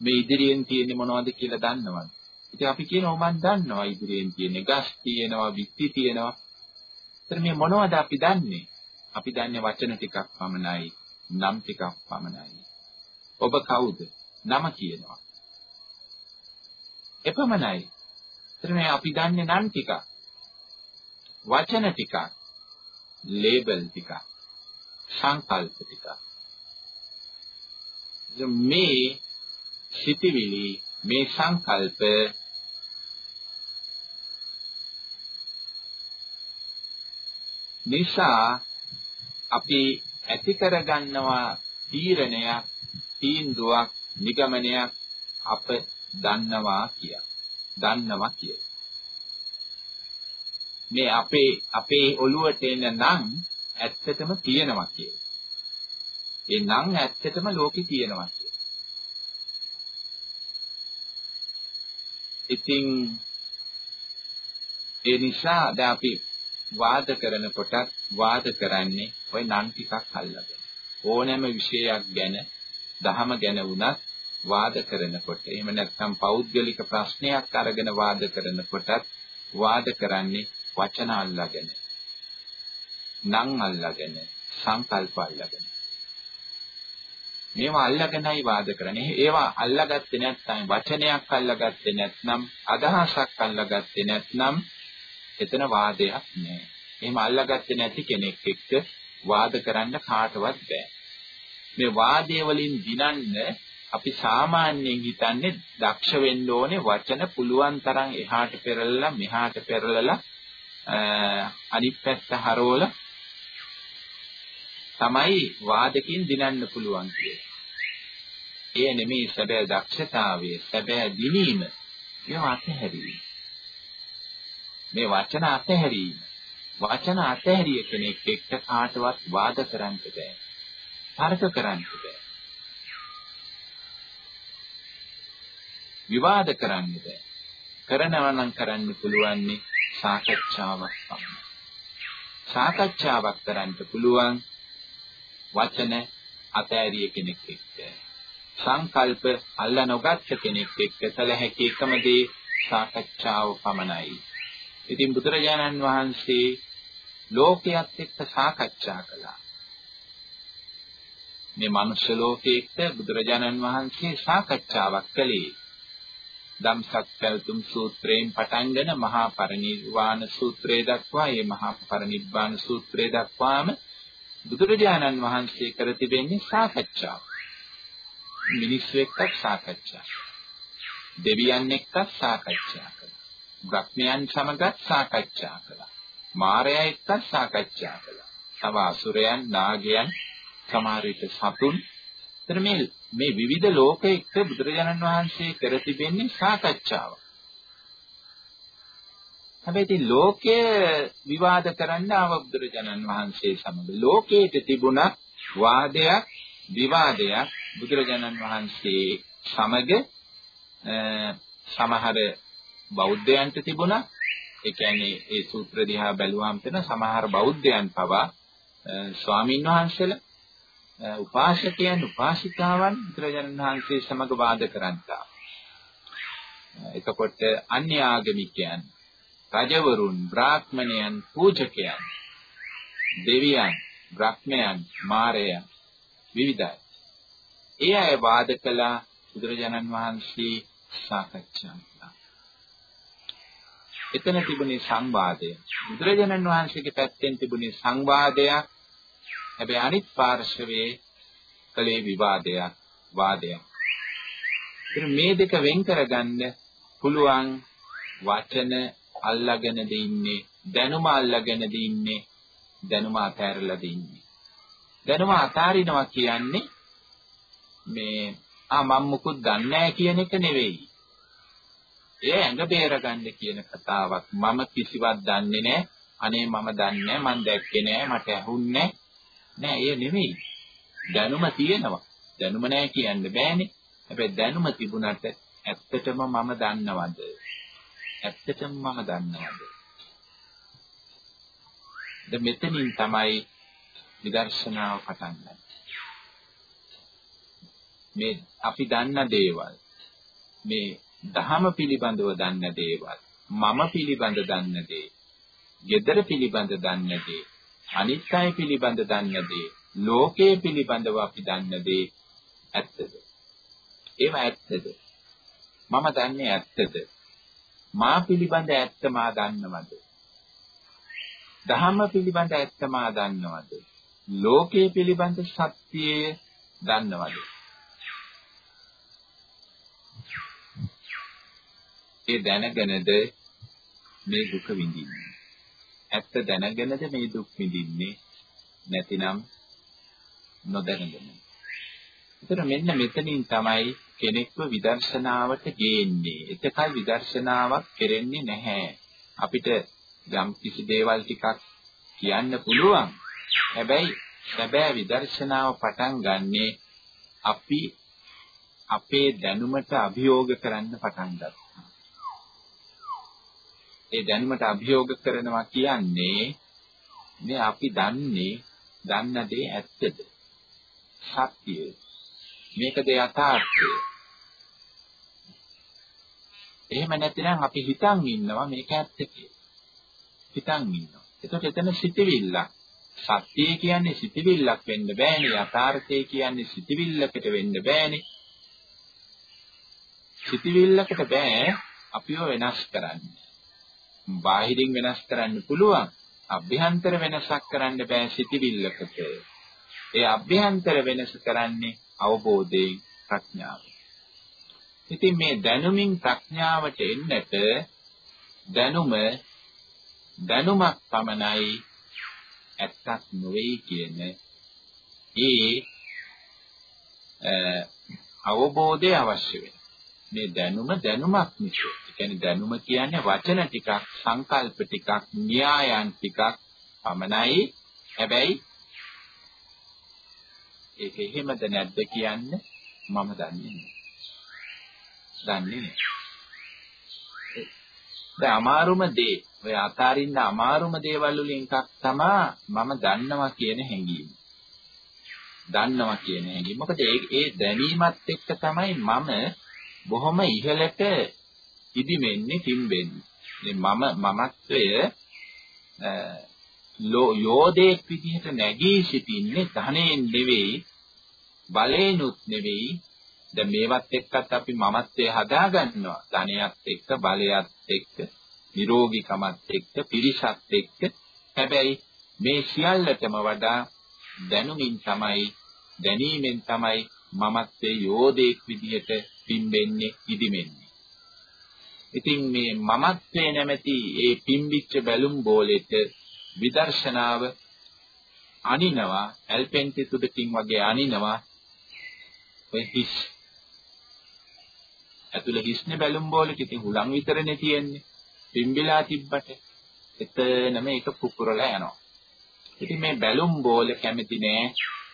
මේ ඉදිරියෙන් තියෙන්නේ මොනවද කියලා දන්නවද? ඉතින් අපි කියනවා මම දන්නවා ඉදිරියෙන් තියෙන්නේ ගස් තියෙනවා, විත්ති තියෙනවා. ඒතර මේ මොනවද අපි දන්නේ? අපි දන්නේ වචන ටිකක් පමණයි, නම් ටිකක් පමණයි. ඔබ කවුද? නම කියනවා. එපමණයි. ඒතර මේ අපි දන්නේ නම් ටිකක්. වචන ටිකක්. ලේබල් ටික සංකල්ප ටික මේ සිටිවිලි මේ සංකල්ප නිසා අපි ඇති කරගන්නවා තීරණයක් තීන්දුවක් නිගමනයක් අප දන්නවා කිය. දන්නවා කිය. මේ අපේ අපේ ඔළුවට එන නම් ඇත්තටම තියෙනවා කියලා. ඒ නම් ඇත්තටම ලෝකේ තියෙනවා කියලා. ඉතින් ඒ නිසා දැන් අපි වාද කරනකොට වාද කරන්නේ ওই නම් ටිකක් අල්ලගෙන. ඕනෑම විෂයක් ගැන දහම ගැන වුණත් වාද කරනකොට එහෙම නැත්නම් පෞද්ගලික ප්‍රශ්නයක් අරගෙන වාද කරනකොටත් වාද කරන්නේ වචන අල්ලාගෙන නම් අල්ලාගෙන සංකල්ප අල්ලාගෙන. මේවා අල්ලාගෙනයි වාද කරන්නේ. ඒවා අල්ලාගත්තේ නැත්නම් වචනයක් අල්ලාගත්තේ නැත්නම් අදහසක් අල්ලාගත්තේ නැත්නම් එතන වාදයක් නෑ. එහෙම අල්ලාගත්තේ නැති කෙනෙක් එක්ක වාද කරන්න කාටවත් බෑ. මේ වාදයේ වලින් දිනන්න අපි සාමාන්‍යයෙන් හිතන්නේ දක්ෂ වෙන්න ඕනේ වචන පුළුවන් තරම් එහාට පෙරලලා මෙහාට පෙරලලා අනිත් පැත්ත හරවලා තමයි වාදකින් දිනන්න පුළුවන් කියන්නේ. ඒ නෙමෙයි සැබෑ දක්ෂතාවය, සැබෑ දිනීම. මේ අතහැරීම. මේ වචන අතහැරීම. වචන අතහැරිය කෙනෙක් එක්ක කාටවත් වාද කරන්න බෑ. තර්ක කරන්න බෑ. විවාද කරන්න බෑ. කරනවා නම් කරන්න පුළුවන් සාකච්ඡාවක් පමණයි. සාකච්ඡාවක් කරන්න පුළුවන් වචන අතෑරිය කෙනෙක් එක්ක. සංකල්ප අල්ල නොගත් කෙනෙක් එක්ක කළ හැකි එකම දේ සාකච්ඡාව පමණයි. ඉතින් බුදුරජාණන් වහන්සේ ලෝකයක් එක්ක සාකච්ඡා කළා. මේ මනුෂ්‍ය ලෝකයේත් බුදුරජාණන් වහන්සේ සාකච්ඡාවක් කළේ. ධම්සක් පැවතුම් සූත්‍රයෙන් පටන්ගෙන මහා පරිනිර්වාණ සූත්‍රය දක්වා මේ මහා පරිනිබ්බාන සූත්‍රය දක්වාම බුදුරජාණන් වහන්සේ කර තිබෙන්නේ සාකච්ඡාව. මිනිස්සු එක්ක සාකච්ඡා. දෙවියන් එක්ක සාකච්ඡා කළා. බ්‍රහ්මයන් සමගත් සාකච්ඡා කළා. මාරයා එක්ක සාකච්ඡා කළා. තව අසුරයන්, නාගයන්, සමහර විට සතුන්. එතන මේ මේ විවිධ ලෝකයක බුදුරජාණන් වහන්සේ කර තිබෙන්නේ සාකච්ඡාව. හැබැයි ඉතින් ලෝකය විවාද කරන්න ආව බුදුරජාණන් වහන්සේ සමග ලෝකයේ තිබුණ වාදයක් විවාදයක් බුදුරජාණන් වහන්සේ සමග සමහර බෞද්ධයන්ට තිබුණා ඒ කියන්නේ ඒ සූත්‍ර දිහා බැලුවාම තන සමහර බෞද්ධයන් පවා ස්වාමින් වහන්සේලා උපාසකයන් උපාසිකාවන් බුදුරජාණන් වහන්සේ සමග වාද කරන්තා. එතකොට අන්‍ය ආගමිකයන් රජවරුන් බ්‍රාහ්මණයන් පූජකයන් දෙවියන් බ්‍රහ්මයන් මාරයන් විවිධයි. ඒ අය වාද කළා බුදුරජාණන් වහන්සේ සාකච්ඡා කළා. එතන තිබුණේ සංවාදය. බුදුරජාණන් වහන්සේගේ පැත්තෙන් තිබුණේ සංවාදයක්. හැබැයි අනිත් පාර්ශවයේ කලේ විවාදයක් වාදයක්. ඉතින් මේ දෙක වෙන් කරගන්න පුළුවන් වචන අල්ලාගෙනද ඉන්නේ දැනුම අල්ලාගෙනද ඉන්නේ දැනුම අතහැරලාද ඉන්නේ. දැනුම අතාරිනවා කියන්නේ මේ ආ මම මුකුත් දන්නේ නැහැ කියන එක නෙවෙයි. ඒ ඇඟ බේරගන්න කියන කතාවක්. මම කිසිවක් දන්නේ නැහැ. අනේ මම දන්නේ නැහැ. මම දැක්කේ නැහැ. මට ඇහුන්නේ නැහැ. ඒ නෙවෙයි දැනුම තියෙනවා දැනුම නැහැ කියන්න බෑනේ හැබැයි දැනුම තිබුණට ඇත්තටම මම දන්නවද ඇත්තටම මම දන්නවද? ද මෙතනින් තමයි විදර්ශනාව පටන් ගන්න. මේ අපි දන්න දේවල් මේ දහම පිළිබඳව දන්න දේවල් මම පිළිබඳ දන්න දේ, gedara පිළිබඳ දන්න දේ, අනිත් අය පිළිබඳ දන්න දේ, ලෝකයේ පිළිබඳව අපි දන්න දේ ඇත්තද? ඒවා ඇත්තද? මම දන්නේ ඇත්තද? මා පිළිබඳ ඇත්ත මා දන්නවද? ධර්ම පිළිබඳ ඇත්ත මා දන්නවද? ලෝකයේ පිළිබඳ සත්‍යය දන්නවද? ඒ දැනගෙනද මේ දුක විඳින්නේ? ඇත්ත දැනගෙනද මේ දුක් විඳින්නේ? නැතිනම් නොදැනගෙන. ඒතර මෙන්න මෙතනින් තමයි කෙනෙක්ව විදර්ශනාවට ගේන්නේ. එතකල් විදර්ශනාවක් කෙරෙන්නේ නැහැ. අපිට යම් කිසි දේවල් ටිකක් කියන්න පුළුවන්. හැබැයි සැබෑ විදර්ශනාව පටන් ගන්නේ අපි අපේ දැනුමට අභියෝග කරන්න පටන් ගත්තා. ඒ දැනුමට අභියෝග කරනවා කියන්නේ මේ අපි දන්නේ දන්න දේ ඇත්තද? සත්‍යය. මේකද යථාර්ථය. එහෙම නැත්නම් අපි හිතන් ඉන්නවා මේක ඇත්ත කියලා. හිතන් ඉන්නවා. එතකොට එතන සිතවිල්ලක්. සත්‍යය කියන්නේ සිතවිල්ලක් වෙන්න බෑනේ. යථාර්ථය කියන්නේ සිතවිල්ලකට වෙන්න බෑනේ. සිතවිල්ලකට බෑ අපිව වෙනස් කරන්න. බාහිරින් වෙනස් කරන්න පුළුවන්. අභ්‍යන්තර වෙනසක් කරන්න බෑ සිතවිල්ලකට. ඒ අභ්‍යන්තර වෙනස කරන්නේ අවබෝධයෙන් ප්‍රඥාවෙන්. ඉතින් මේ දැනුමින් ප්‍රඥාවට එන්නට දැනුම දැනුමක් පමණයි ඇත්තක් නොවේ කියන ඒ අවබෝධය අවශ්‍ය වෙනවා. මේ දැනුම දැනුමක් නෙවෙයි. ඒ කියන්නේ දැනුම කියන්නේ වචන ටිකක්, සංකල්ප ටිකක්, න්‍යායන් ටිකක් පමණයි. හැබැයි ඒක එහෙමද නැද්ද කියන්නේ මම දන්නේ නැහැ. දන්නේ නැහැ. දැන් අමාරුම දේ ඔය අතාරින්න අමාරුම දේවල් වලින් එකක් තමයි මම දන්නවා කියන හැඟීම. දන්නවා කියන හැඟීම. මොකද ඒ දැනීමත් එක්ක තමයි මම බොහොම ඉහළට ඉදිමෙන්නේ තින්බෙන්නේ. මේ මම මමත්වය යෝධයෙක් විදිහට නැගී සිටින්නේ ධනෙන් නෙවෙයි බලේනුත් නෙවෙයි. දැන් මේවත් එක්කත් අපි මමත්වයේ හදා ගන්නවා ධනයත් එක්ක බලයත් එක්ක නිරෝගීකමත් එක්ක පිරිසත් එක්ක. හැබැයි මේ සියල්ලටම වඩා දැනුමින් තමයි දැනීමෙන් තමයි මමත්වයේ යෝධයෙක් විදිහට පිම්බෙන්නේ ඉදිමෙන්නේ. ඉතින් මේ මමත්වයේ නැමැති ඒ පිම්බිච්ච බැලුම් බෝලෙට විදර්ශනාව අනිනවා ඇල්පෙන්ටි සුදකින් වගේ අනිනවා. ඔය හිස් ඇතුළ හිස්නේ බැලුම් බෝලෙක ඉතින් හුලං විතරනේ තියෙන්නේ. පිම්බිලා තිබ්බට එතනම ඒක පුපුරලා යනවා. ඉතින් මේ බැලුම් බෝල කැමති නෑ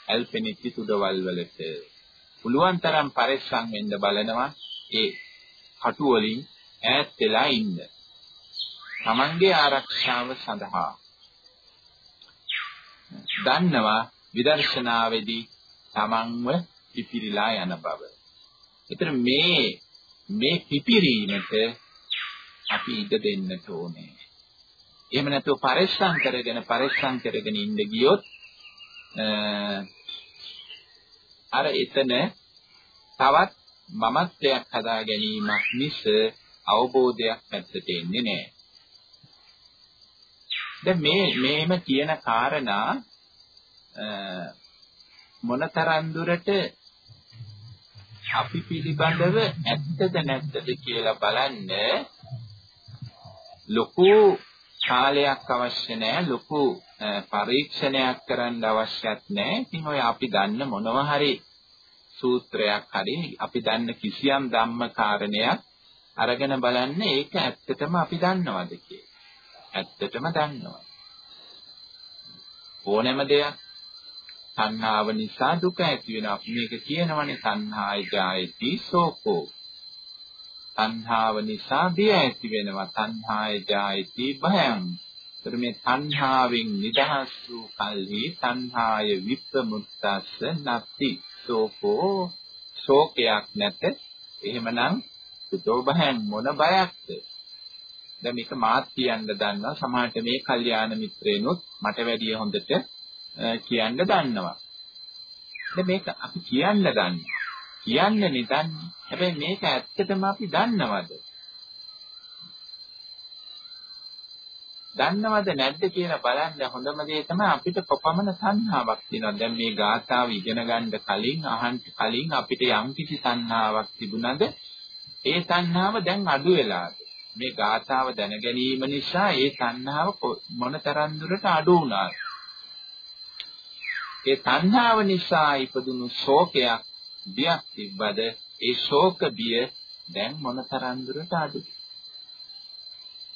ඇල්පෙනිටි සුදවල් වලට. පුළුවන් තරම් පරිස්සම් වෙන්න බලනවා. ඒ කටු වලින් ඈත් වෙලා ඉන්න. Tamange ආරක්ෂාව සඳහා දන්නවා විදර්ශනාවේදී Tamanව පිපිරිලා යන බව. ඒතර මේ මේ පිපිරීමට අපි ඉඩ දෙන්න ඕනේ. එහෙම නැත්නම් පරිස්සම් කරගෙන පරිස්සම් කරගෙන ඉන්න ගියොත් අර එතන තවත් මමත්වයක් හදා ගැනීමක් මිස අවබෝධයක් පැත්තට එන්නේ නැහැ. දැන් මේ මේම කියන කාරණා මොනතරම් දුරට අපි පිළිබඳව ඇත්තද නැත්තද කියලා බලන්න ලොකු කාලයක් අවශ්‍ය නැහැ ලොකු පරීක්ෂණයක් කරන්න අවශ්‍යත් නැහැ ඉතින් ඔය අපි දන්න මොනවා හරි සූත්‍රයක් හරි අපි දන්න කිසියම් ධම්ම කාරණයක් අරගෙන බලන්න ඒක ඇත්තටම අපි දන්නවද කියලා. ඇත්තටම දන්නවා. ඕනෑම දෙයක් තණ්හාව නිසා දුක ඇති වෙනවා. අපි මේක කියනවනේ තණ්හාය ජායති සෝකෝ. තණ්හාව නිසා බිය ඇති වෙනවා. තණ්හාය ජායති භයං. ඒතර මේ තණ්හාවෙන් නිදහස් වූ කල්හි තණ්හාය විප්‍රමුක්තස්ස නැති සෝකෝ ශෝකයක් නැත. එහෙමනම් සුතෝ භයන් මොන බයක්ද? දැන් මේක මාත් කියන්න දන්නවා සමහරට මේ කල්යාණ මිත්‍රේනොත් මට වැඩිය හොඳට කියන්න දන්නවා. දැන් මේක අපි කියන්න දන්නවා. කියන්නේ නිදන්නේ. හැබැයි මේක ඇත්තටම අපි දන්නවද? දන්නවද නැද්ද කියලා බලන්න හොඳම දේ තමයි අපිට කොපමණ සංහාවක් තියෙනවා. දැන් මේ ගාථාව ඉගෙන ගන්න කලින් අහන්න කලින් අපිට යම් කිසි සංහාවක් තිබුණද ඒ තණ්හාව දැන් අඩු වෙලාද? මේ ගාථාව දැන ගැනීම නිසා ඒ තණ්හාව මොනතරම් දුරට අඩු වුණාද? ඒ තණ්හාව නිසා ඉපදුණු ශෝකයක් බියක් තිබ්බද ඒ ශෝක බිය දැන් මොනතරම් දුරට අඩුද?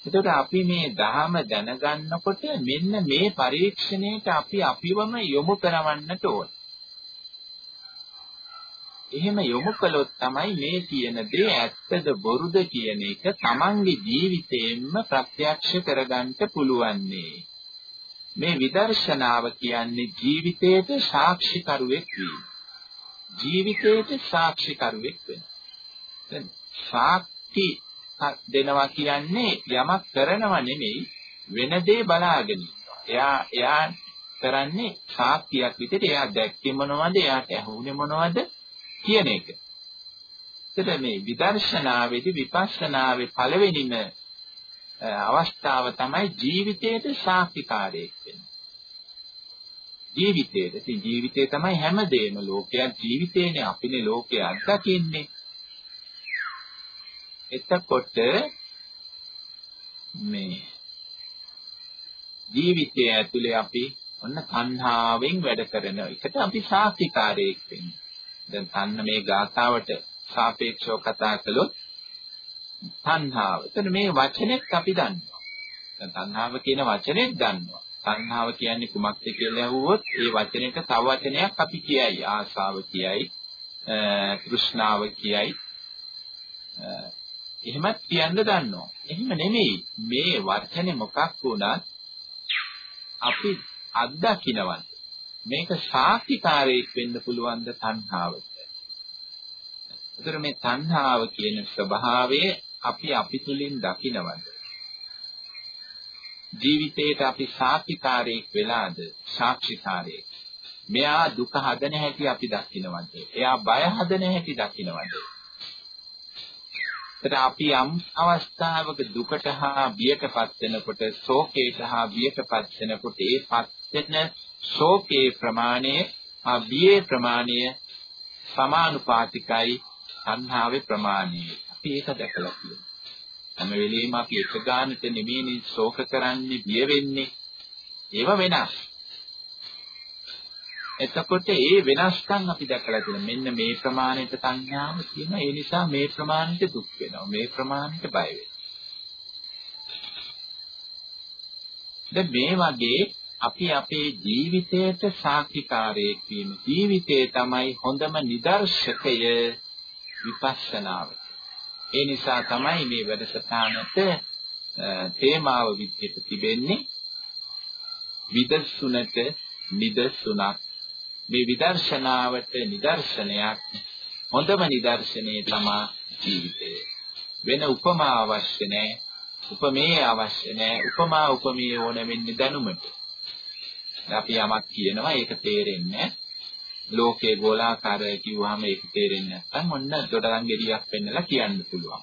එතකොට අපි මේ ධහම දැනගන්නකොට මෙන්න මේ පරීක්ෂණයට අපි අපිවම යොමු කරවන්නට ඕන. එහෙම යොමු කළොත් තමයි මේ කියන දේ ඇත්තද බොරුද කියන එක තමන්ගේ ජීවිතයෙන්ම ප්‍රත්‍යක්ෂ කරගන්න පුළුවන්නේ. මේ විදර්ශනාව කියන්නේ ජීවිතයට සාක්ෂිකරුවෙක් වීම. ජීවිතයට සාක්ෂිකරුවෙක් වෙන. දැන් සාක්ෂි දෙනවා කියන්නේ යමක් කරනව නෙමෙයි වෙන දේ බලාගෙන ඉන්නවා. එයා එයා කරන්නේ සාක්ෂියක් විදිහට එයා දැක්කේ මොනවද එයාට ඇහුනේ මොනවද කියන එක. එතකොට මේ විදර්ශනාවේදී විපස්සනාවේ පළවෙනිම අවස්ථාව තමයි ජීවිතයට සාක්ෂිකාරයෙක් වෙන්නේ. ජීවිතේට ඉතින් ජීවිතේ තමයි හැමදේම ලෝකයක් ජීවිතේනේ අපිනේ ලෝකය අත්දකින්නේ. එතකොට මේ ජීවිතය ඇතුලේ අපි ඔන්න තණ්හාවෙන් වැඩ කරන එකට අපි සාක්ෂිකාරයෙක් වෙන්නේ. දැන් තන්න මේ ගාථාවට සාපේක්ෂව කතා කළොත් තණ්හාව. එතන මේ වචනේත් අපි දන්නවා. දැන් තණ්හාව කියන වචනේත් දන්නවා. තණ්හාව කියන්නේ කුමක්ද කියලා ඇහුවොත් ඒ වචනෙට තව වචනයක් අපි කියයි. ආසාව කියයි, තෘෂ්ණාව කියයි. එහෙමත් කියන්න දන්නවා. එහෙම නෙමෙයි. මේ වචනේ මොකක් වුණත් අපි අත්දකින්නවත් මේක සාක්ෂිකාරයක් වෙන්න පුළුවන් ද තණ්හාවට. ඒතර මේ තණ්හාව කියන ස්වභාවය අපි අපි තුලින් දකිනවද? ජීවිතේට අපි සාක්ෂිකාරයෙක් වෙලාද? සාක්ෂිකාරයෙක්. මෙයා දුක හදන හැටි අපි දකිනවද? එයා බය හදන හැටි දකිනවද? ඒත් අපි යම් අවස්ථාවක දුකට හා බියටපත් වෙනකොට, ශෝකයට හා බියටපත් වෙනකොට ඒපත් වෙන ශෝකේ ප්‍රමාණය හා බියේ ප්‍රමාණය සමානුපාතිකයි තණ්හාවේ ප්‍රමාණය. අපි ඒක දැකලා තියෙනවා. හැම වෙලෙම අපි එක ගානට නෙමෙයි ශෝක කරන්නේ, බිය වෙන්නේ. ඒව වෙනස්. එතකොට ඒ වෙනස්කම් අපි දැකලා තියෙනවා. මෙන්න මේ ප්‍රමාණයට සංඥාව තියෙනවා. ඒ නිසා මේ ප්‍රමාණයට දුක් වෙනවා. මේ ප්‍රමාණයට බය වෙනවා. දැන් මේ වගේ අපි අපේ ජීවිතයට සාක්ෂිකාරයෙක් වීම ජීවිතය තමයි හොඳම නිදර්ශකය විපස්සනාව. ඒ නිසා තමයි මේ වැඩසටහනට තේමාව විදිහට තිබෙන්නේ විදර්ශුනට නිදර්ශුණක් මේ විදර්ශනාවට නිදර්ශනයක් හොඳම නිදර්ශනය තමයි ජීවිතය. වෙන උපමා අවශ්‍ය නැහැ. උපමේය අවශ්‍ය නැහැ. උපමා උපමේය ඕන වෙන්නේ දැනුමට. අපි යමක් කියනවා ඒක තේරෙන්නේ ලෝකේ ගෝලාකාරය කිව්වහම ඒක තේරෙන්නේ නැත්නම් ඔන්න දොඩරන් ගෙඩියක් පෙන්නලා කියන්න පුළුවන්.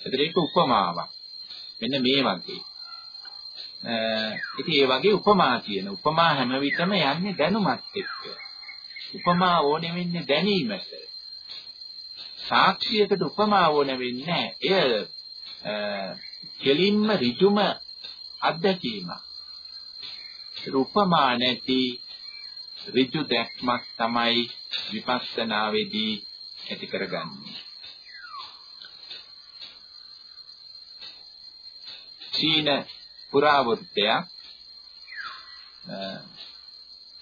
ඒතර ඒක උපමාවක්. මෙන්න මේ වගේ. ඉතින් ඒ වගේ උපමා කියන උපමා හැම විටම යන්නේ දැනුමත් එක්ක. උපමා ඕනේ වෙන්නේ දැනීමට. සාක්ෂියකට උපමා ඕන වෙන්නේ එය කෙලින්ම ඍජුම අත්දැකීමක්. උපමා නැති ඍජු දැක්මක් තමයි විපස්සනාවේදී ඇති කරගන්නේ. චීන පුරාවෘත්තයක්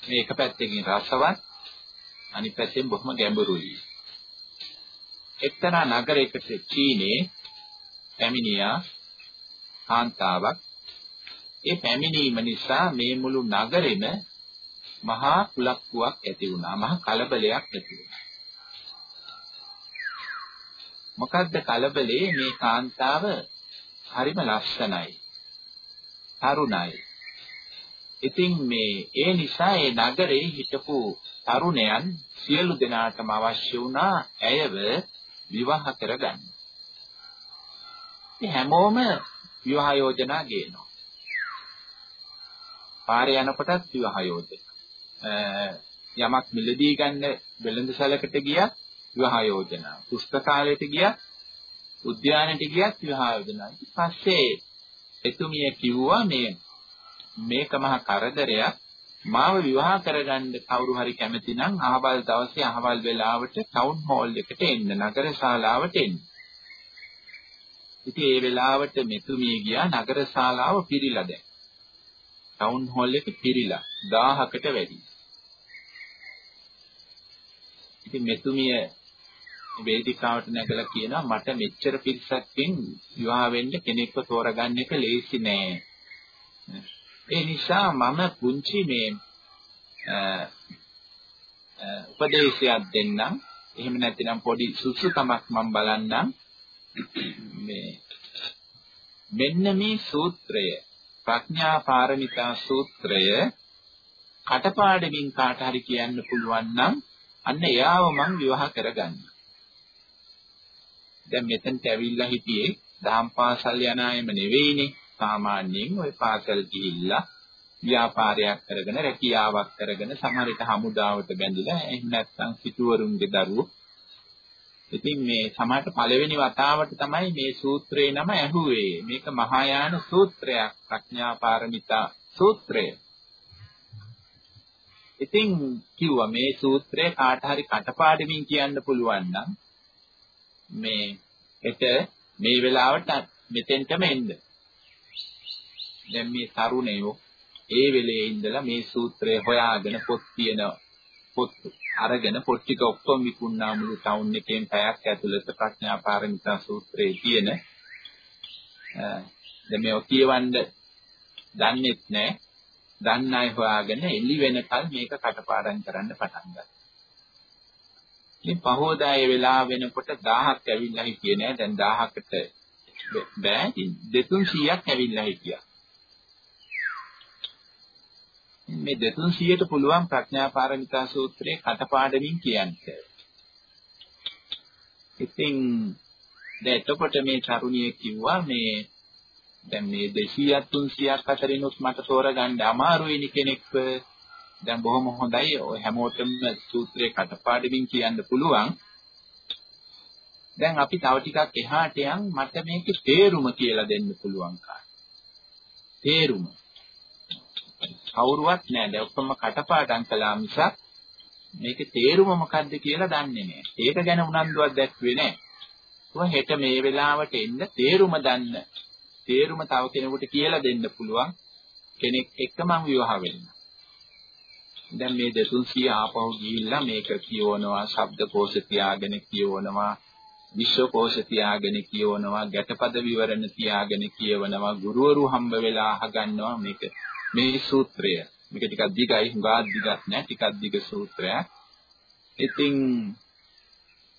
මේක පැත්තකින් රසවත් අනිත් පැත්තෙන් බොහොම ගැඹුරුයි. එක්තරා නගරයකට චීනේ පැමිණියා කාන්තාවක්. ඒ පැමිණීම නිසා මේ මුළු නගරෙම මහා කුලක්කුවක් ඇති වුණා. මහා කලබලයක් ඇති වුණා. මොකද්ද කලබලේ මේ කාන්තාව හරිම ලස්සනයි. තරුණයි. ඉතින් මේ ඒ නිසා ඒ නගරේ හිටපු තරුණයන් සියලු දෙනාටම අවශ්‍ය වුණා ඇයව විවාහ කරගන්න. ඉතින් හැමෝම විවාහ යෝජනා ගේනවා. පාරේ යනකොටත් විවාහ යෝජනා. යමක් මිලදී ගන්න වෙළඳසැලකට ගියත් විවාහ යෝජනා. පුස්තකාලයට ගියත් උද්‍යානයට ගියත් විවාහ යෝජනා. ඊට පස්සේ එතුමිය කිව්වා මේ මේක මහා කරදරයක් මාව විවාහ කරගන්න කවුරු හරි කැමති නම් අහවල් දවසේ අහවල් වෙලාවට ටවුන් හෝල් එකට එන්න නගර ශාලාවට එන්න. ඉතින් ඒ වෙලාවට මෙතුමිය ගියා නගර ශාලාව පිරීලා දැන්. ටවුන් හෝල් එක පිරීලා 1000කට වැඩි. ඉතින් මෙතුමිය වේදිකාවට නැගලා කියනවා මට මෙච්චර පිරිසක්ෙන් විවාහ වෙන්න කෙනෙක්ව තෝරගන්න එක ලේසි නෑ. ඒ නිසා මම පුංචි මේ උපදේශයක් දෙන්නම්. එහෙම නැතිනම් පොඩි සුසුකමක් මම බලන්නම්. මේ මෙන්න මේ සූත්‍රය ප්‍රඥා පාරමිතා සූත්‍රය කටපාඩමින් කාට හරි කියන්න පුළුවන් නම් අන්න එයාව මං විවාහ කරගන්න. දැන් මෙතනට ඇවිල්ලා හිටියේ දහම් පාසල් යන අයම නෙවෙයිනේ. සාමාන්‍යයෙන් ওই පාසල් ගිහිල්ලා ව්‍යාපාරයක් කරගෙන රැකියාවක් කරගෙන සමහර විට හමුදාවට බැඳිලා එහෙම නැත්නම් සිටුවරුන්ගේ දරුවෝ ඉතින් මේ සමහරට පළවෙනි වතාවට තමයි මේ සූත්‍රේ නම ඇහුවේ. මේක මහායාන සූත්‍රයක් ප්‍රඥා පාරමිතා සූත්‍රය. ඉතින් කිව්වා මේ සූත්‍රය කාට හරි කටපාඩමින් කියන්න පුළුවන් නම් මේ එත මේ වෙලාවට මෙතෙන්ටම එන්න. දැන් මේ තරුණයෝ ඒ වෙලේ ඉඳලා මේ සූත්‍රය හොයාගෙන පොත් තියෙන පොත් අරගෙන පොත් ටික ඔක්කොම විකුණනා මුළු ටවුන් එකෙන් පැයක් ඇතුළත ප්‍රඥා පාරමිතා සූත්‍රයේ තියෙන දැන් මේක කියවන්න දන්නෙත් නැහැ. දන්න අය හොයාගෙන එළි වෙනකල් මේක කටපාඩම් කරන්න පටන් ගත්තා. ඉතින් පහෝදායේ වෙලා වෙනකොට 1000ක් ඇවිල්ලා හිටියේ නෑ. දැන් 1000කට බෑ. ඉතින් 200ක් ඇවිල්ලා හිටියා. මේ 200ට පුළුවන් ප්‍රඥා පාරමිතා සූත්‍රයේ කටපාඩමින් කියන්න. ඉතින් දැන් එතකොට මේ තරුණිය කිව්වා මේ දැන් මේ 200ක් 300ක් අතරිනුත් මට තෝරගන්න අමාරුයිනි කෙනෙක්ව. දැන් බොහොම හොඳයි. ඔය හැමෝටම සූත්‍රයේ කටපාඩමින් කියන්න පුළුවන්. දැන් අපි තව ටිකක් එහාට යන් මට මේකේ තේරුම කියලා දෙන්න පුළුවන් කාට තේරුම. කවුරුවත් නෑ. දැන් ඔක්කොම කටපාඩම් කළා මිසක් මේකේ තේරුම මොකද්ද කියලා දන්නේ නෑ. ඒක ගැන උනන්දුවක් දැක්ුවේ නෑ. ඔය හෙට මේ වෙලාවට එන්න තේරුම දන්න තේරුම තව කෙනෙකුට කියලා දෙන්න පුළුවන් කෙනෙක් එක්ක මම විවාහ වෙන්න. දැන් මේ 200 ආපහු ගිහිල්ලා මේක කියවනවා ශබ්දකෝෂ තියාගෙන කියවනවා විශ්වකෝෂ තියාගෙන කියවනවා ගැටපද විවරණ තියාගෙන කියවනවා ගුරුවරු හම්බ වෙලා අහගන්නවා මේක. මේ සූත්‍රය. මේක ටිකක් දිගයි හුඟා දිගක් නෑ ටිකක් දිග සූත්‍රයක්. ඉතින්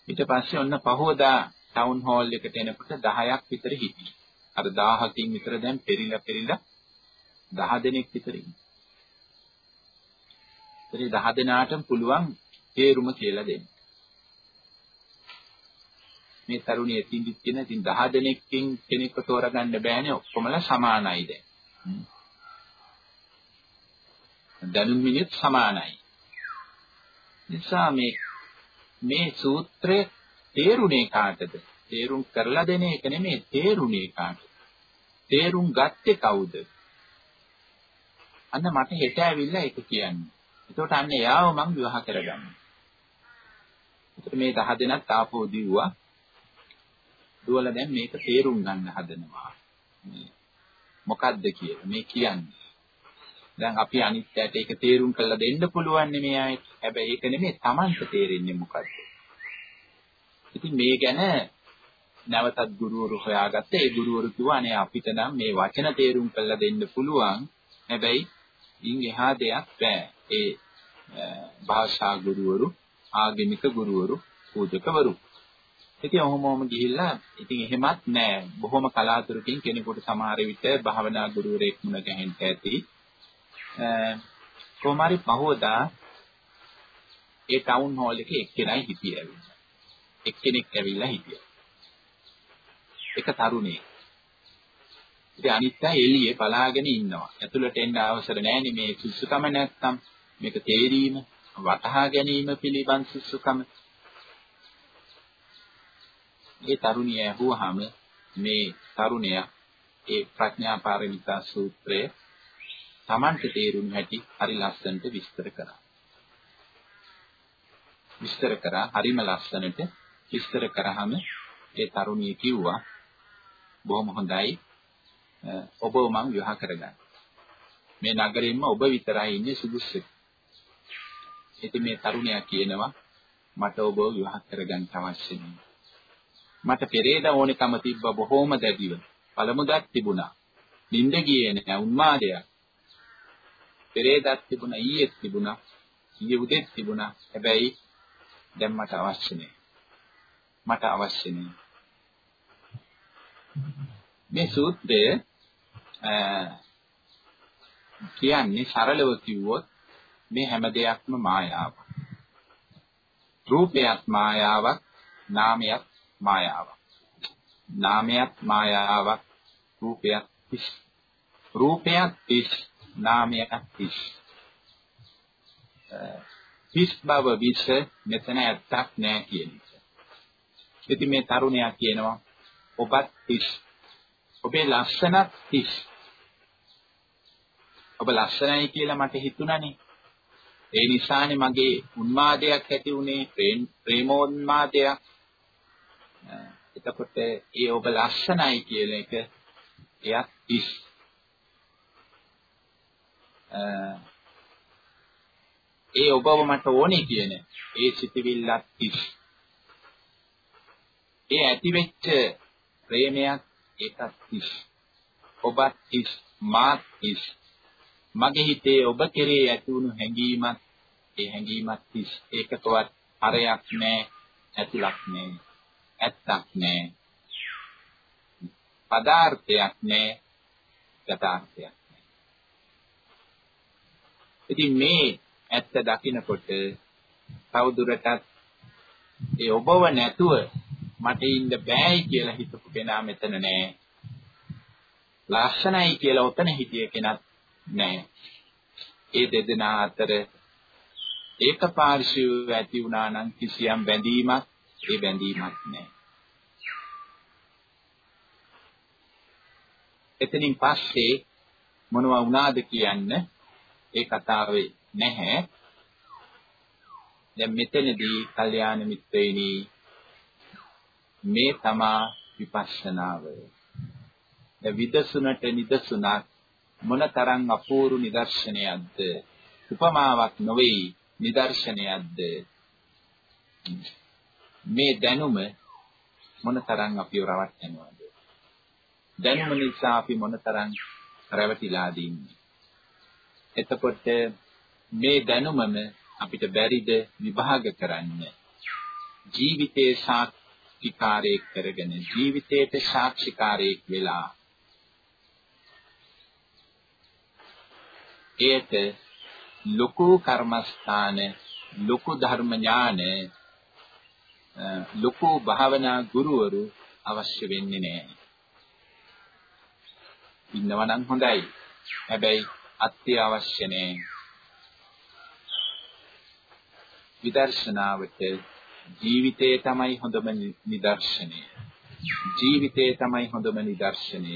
ඊට පස්සේ ඔන්න පහවදා ටවුන් හෝල් එකට එනකොට 10ක් විතර හිටියේ. අර 1000කින් විතර දැන් පෙරිලා පෙරිලා 10 දෙනෙක් විතර ඉන්නේ ඒ 10 දෙනාටම පුළුවන් තේරුම කියලා දෙන්න. මේ තරුණිය තින්දිත් කියන ඉතින් 10 දෙනෙක්කින් කෙනෙක්ව තෝරගන්න බෑනේ ඔක්කොමලා සමානයි දැන්. දැනුම් මිනිත් සමානයි. නිසා මේ මේ සූත්‍රය තේරුණේ කාටද? තේරුම් කරලා දෙන එක නෙමෙයි තේරුණේ කාටද? තේරුම් ගත්තේ කවුද? අන්න මට හෙට ඇවිල්ලා ඒක කියන්නේ. එතකොට අන්න එයාව මං විවාහ කරගන්නවා. එතකොට මේ 10 දෙනත් ආපෝ දිව්වා. දුවලා දැන් මේක තේරුම් ගන්න හදනවා. මේ මොකද්ද කියලා මේ කියන්නේ. දැන් අපි අනිත්‍යයට ඒක තේරුම් කරලා දෙන්න පුළුවන් නේ අයට. හැබැයි ඒක නෙමෙයි Tamanට තේරෙන්නේ මොකද්ද. ඉතින් මේ ගැන නැවතත් ගුරුවරු හොයාගත්ත ඒ ගුරුවරු කිව්වා අනේ අපිට නම් මේ වචන තේරුම් කරලා දෙන්න පුළුවන්. හැබැයි ඉන් එහා දෙයක් බෑ. ඒ භාෂා ගුරුවරු, ආගමික ගුරුවරු, පූජකවරු. ඉතින් ඔහොම ඔහොම ගිහිල්ලා ඉතින් එහෙමත් නෑ. බොහොම කලාතුරකින් කෙනෙකුට සමහර විට භාවනා ගුරුවරයෙක් මුණ ගැහෙන්න ඇති. කොමාරි පහවදා ඒ ටවුන් හෝල් එකේ එක්කෙනයි හිටියේ. එක්කෙනෙක් ඇවිල්ලා හිටියා. එක තරුණයෙක්. ඉතින් අනිත් අය එළියේ බලාගෙන ඉන්නවා. ඇතුළට එන්න අවසර නැහැනේ මේ සුසුකම නැත්තම්. මේක තේරීම වටහා ගැනීම පිළිබඳ සුසුකම මේ තරුණිය ඇහුවාම මේ තරුණයා ඒ ප්‍රඥා පාරමිතා සූත්‍රය Tamante තේරුම් හැටි හරි ලස්සනට විස්තර කරා. විස්තර කරා හරිම ලස්සනට විස්තර කරාම ඒ තරුණිය කිව්වා බොහොම හොඳයි ඔබව මම විවාහ කරගන්න. මේ නගරෙන්න ඔබ විතරයි ඉන්නේ සුදුස්සෙක්. ඉතින් මේ තරුණයා කියනවා මට ඔබව විවාහ කරගන්න අවශ්‍ය නැහැ. මට පෙරේද ඕනෙකම තිබ්බ බොහොම දැඩිව. පළමුදක් තිබුණා. නිින්ද ගියේ නැහැ උන්මාදයක්. පෙරේදක් තිබුණා ඊයේත් තිබුණා. ඊයේ උදේත් තිබුණා. හැබැයි දැන් මට අවශ්‍ය නැහැ. මට අවශ්‍ය නැහැ. මේ සූත්‍රය කියන්නේ සරලව කිව්වොත් මේ හැම දෙයක්ම මායාවක්. රූපයත් මායාවක්, නාමයත් මායාවක්. නාමයත් මායාවක්, රූපයත් තිස්. රූපයත් තිස්, නාමයත් තිස්. තිස් බව විස මෙතන ඇත්තක් නෑ කියන එක. ඉතින් මේ තරුණයා කියනවා ඔබත් තිස්. ඔබේ ලක්ෂණත් තිස්. ඔබ ලස්සනයි කියලා මට හිතුණනේ. ඒ නිසානේ මගේ උන්මාදයක් ඇති වුණේ ප්‍රේමෝන්මාදයක්. එතකොට ඒ ඔබ ලස්සනයි කියන එක එයත් ඉස්. ඒ ඔබව මට ඕනේ කියන ඒ සිතවිල්ලත් ඉස්. ඒ ඇතිවෙච්ච ප්‍රේමයක් ඒකත් ඉස්. ඔබත් ඉස් මාත් ඉස් මගේ හිතේ ඔබ කෙරේ ඇති වුණු හැඟීමත් ඒ හැඟීමත් තිස් ඒකකවත් හරයක් නැහැ ඇතුලක් නැහැ ඇත්තක් නැහැ පදාර්ථයක් නැහැ යථාර්ථයක් නැහැ ඉතින් මේ ඇත්ත දකිනකොට තවදුරටත් ඒ ඔබව නැතුව මට ඉන්න බෑයි කියලා හිතපු කෙනා මෙතන නෑ ලක්ෂණයි කියලා උතන හිටිය කෙනත් නැහැ. ඒ දෙදෙනා අතර ඒකපාර්ශීව ඇති වුණා නම් කිසියම් බැඳීමක් ඒ බැඳීමක් නැහැ. එතනින් පස්සේ මොනවා වුණාද කියන්න ඒ කතාවේ නැහැ. දැන් මෙතනදී කල්යාණ මිත්‍රයිනි මේ තමා විපස්සනාව. දැන් විදසුනට නිදසුනක් මොනතරම් අපූර්ව නිදර්ශනයක්ද උපමාවක් නොවේ නිදර්ශනයක්ද මේ දැනුම මොනතරම් අපිව රවට්ටනවද දැනුම නිසා අපි මොනතරම් රැවටිලාද ඉන්නේ එතකොට මේ දැනුමම අපිට බැරිද විභාග කරන්න ජීවිතේ සාක්ෂිකාරයක් කරගෙන ජීවිතේට සාක්ෂිකාරයක් වෙලා ඒට ලොකු කර්මස්ථාන ලොකු ධර්ම ඥාන ලොකු භාවනා ගුරුවරු අවශ්‍ය වෙන්නේ නැහැ. ඉන්නවා නම් හොඳයි. හැබැයි අත්‍යවශ්‍ය නැහැ. විදර්ශනාවට ජීවිතේ තමයි හොඳම නිදර්ශනය. ජීවිතේ තමයි හොඳම නිදර්ශනය.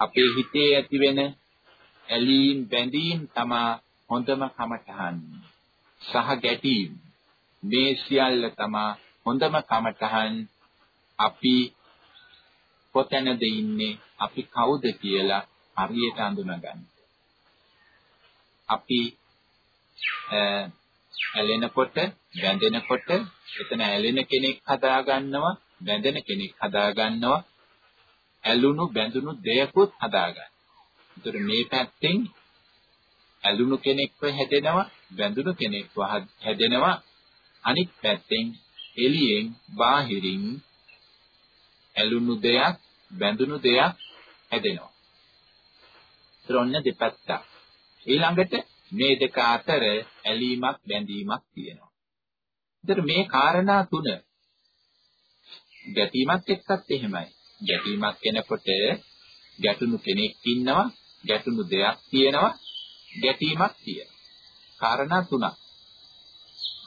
අපේ හිතේ ඇතිවෙන ඇලීම් බැඳීම් තමා හොඳම කමඨහන් සහ ගැටීම් මේ සියල්ල තමා හොඳම කමඨහන් අපි කොතැනද ඉන්නේ අපි කවුද කියලා හරියට අඳුනගන්න. අපි ඇලෙනකොට බැඳෙනකොට එතන ඇලෙන කෙනෙක් හදා ගන්නවා බැඳෙන කෙනෙක් හදා ගන්නවා ඇලුණු බැඳුණු දෙයක්වත් හදා ගන්නවා ඒතර මේ පැත්තෙන් ඇලුණු කෙනෙක්ව හැදෙනවා, බැඳුණු කෙනෙක්ව හැදෙනවා. අනිත් පැත්තෙන් එළියෙන්, බාහිරින් ඇලුණු දෙයක්, බැඳුණු දෙයක් හැදෙනවා. ඒතර ඔන්න දෙපැත්ත. ඊළඟට මේ දෙක අතර ඇලීමක්, බැඳීමක් තියෙනවා. ඒතර මේ කාරණා තුන ගැටීමක් එක්කත් එහෙමයි. ගැටීමක් එනකොට ගැටුණු කෙනෙක් ඉන්නවා ගැටුණු දෙයක් තියෙනවා ගැටීමක් තියෙනවා. කාරණා තුනක්.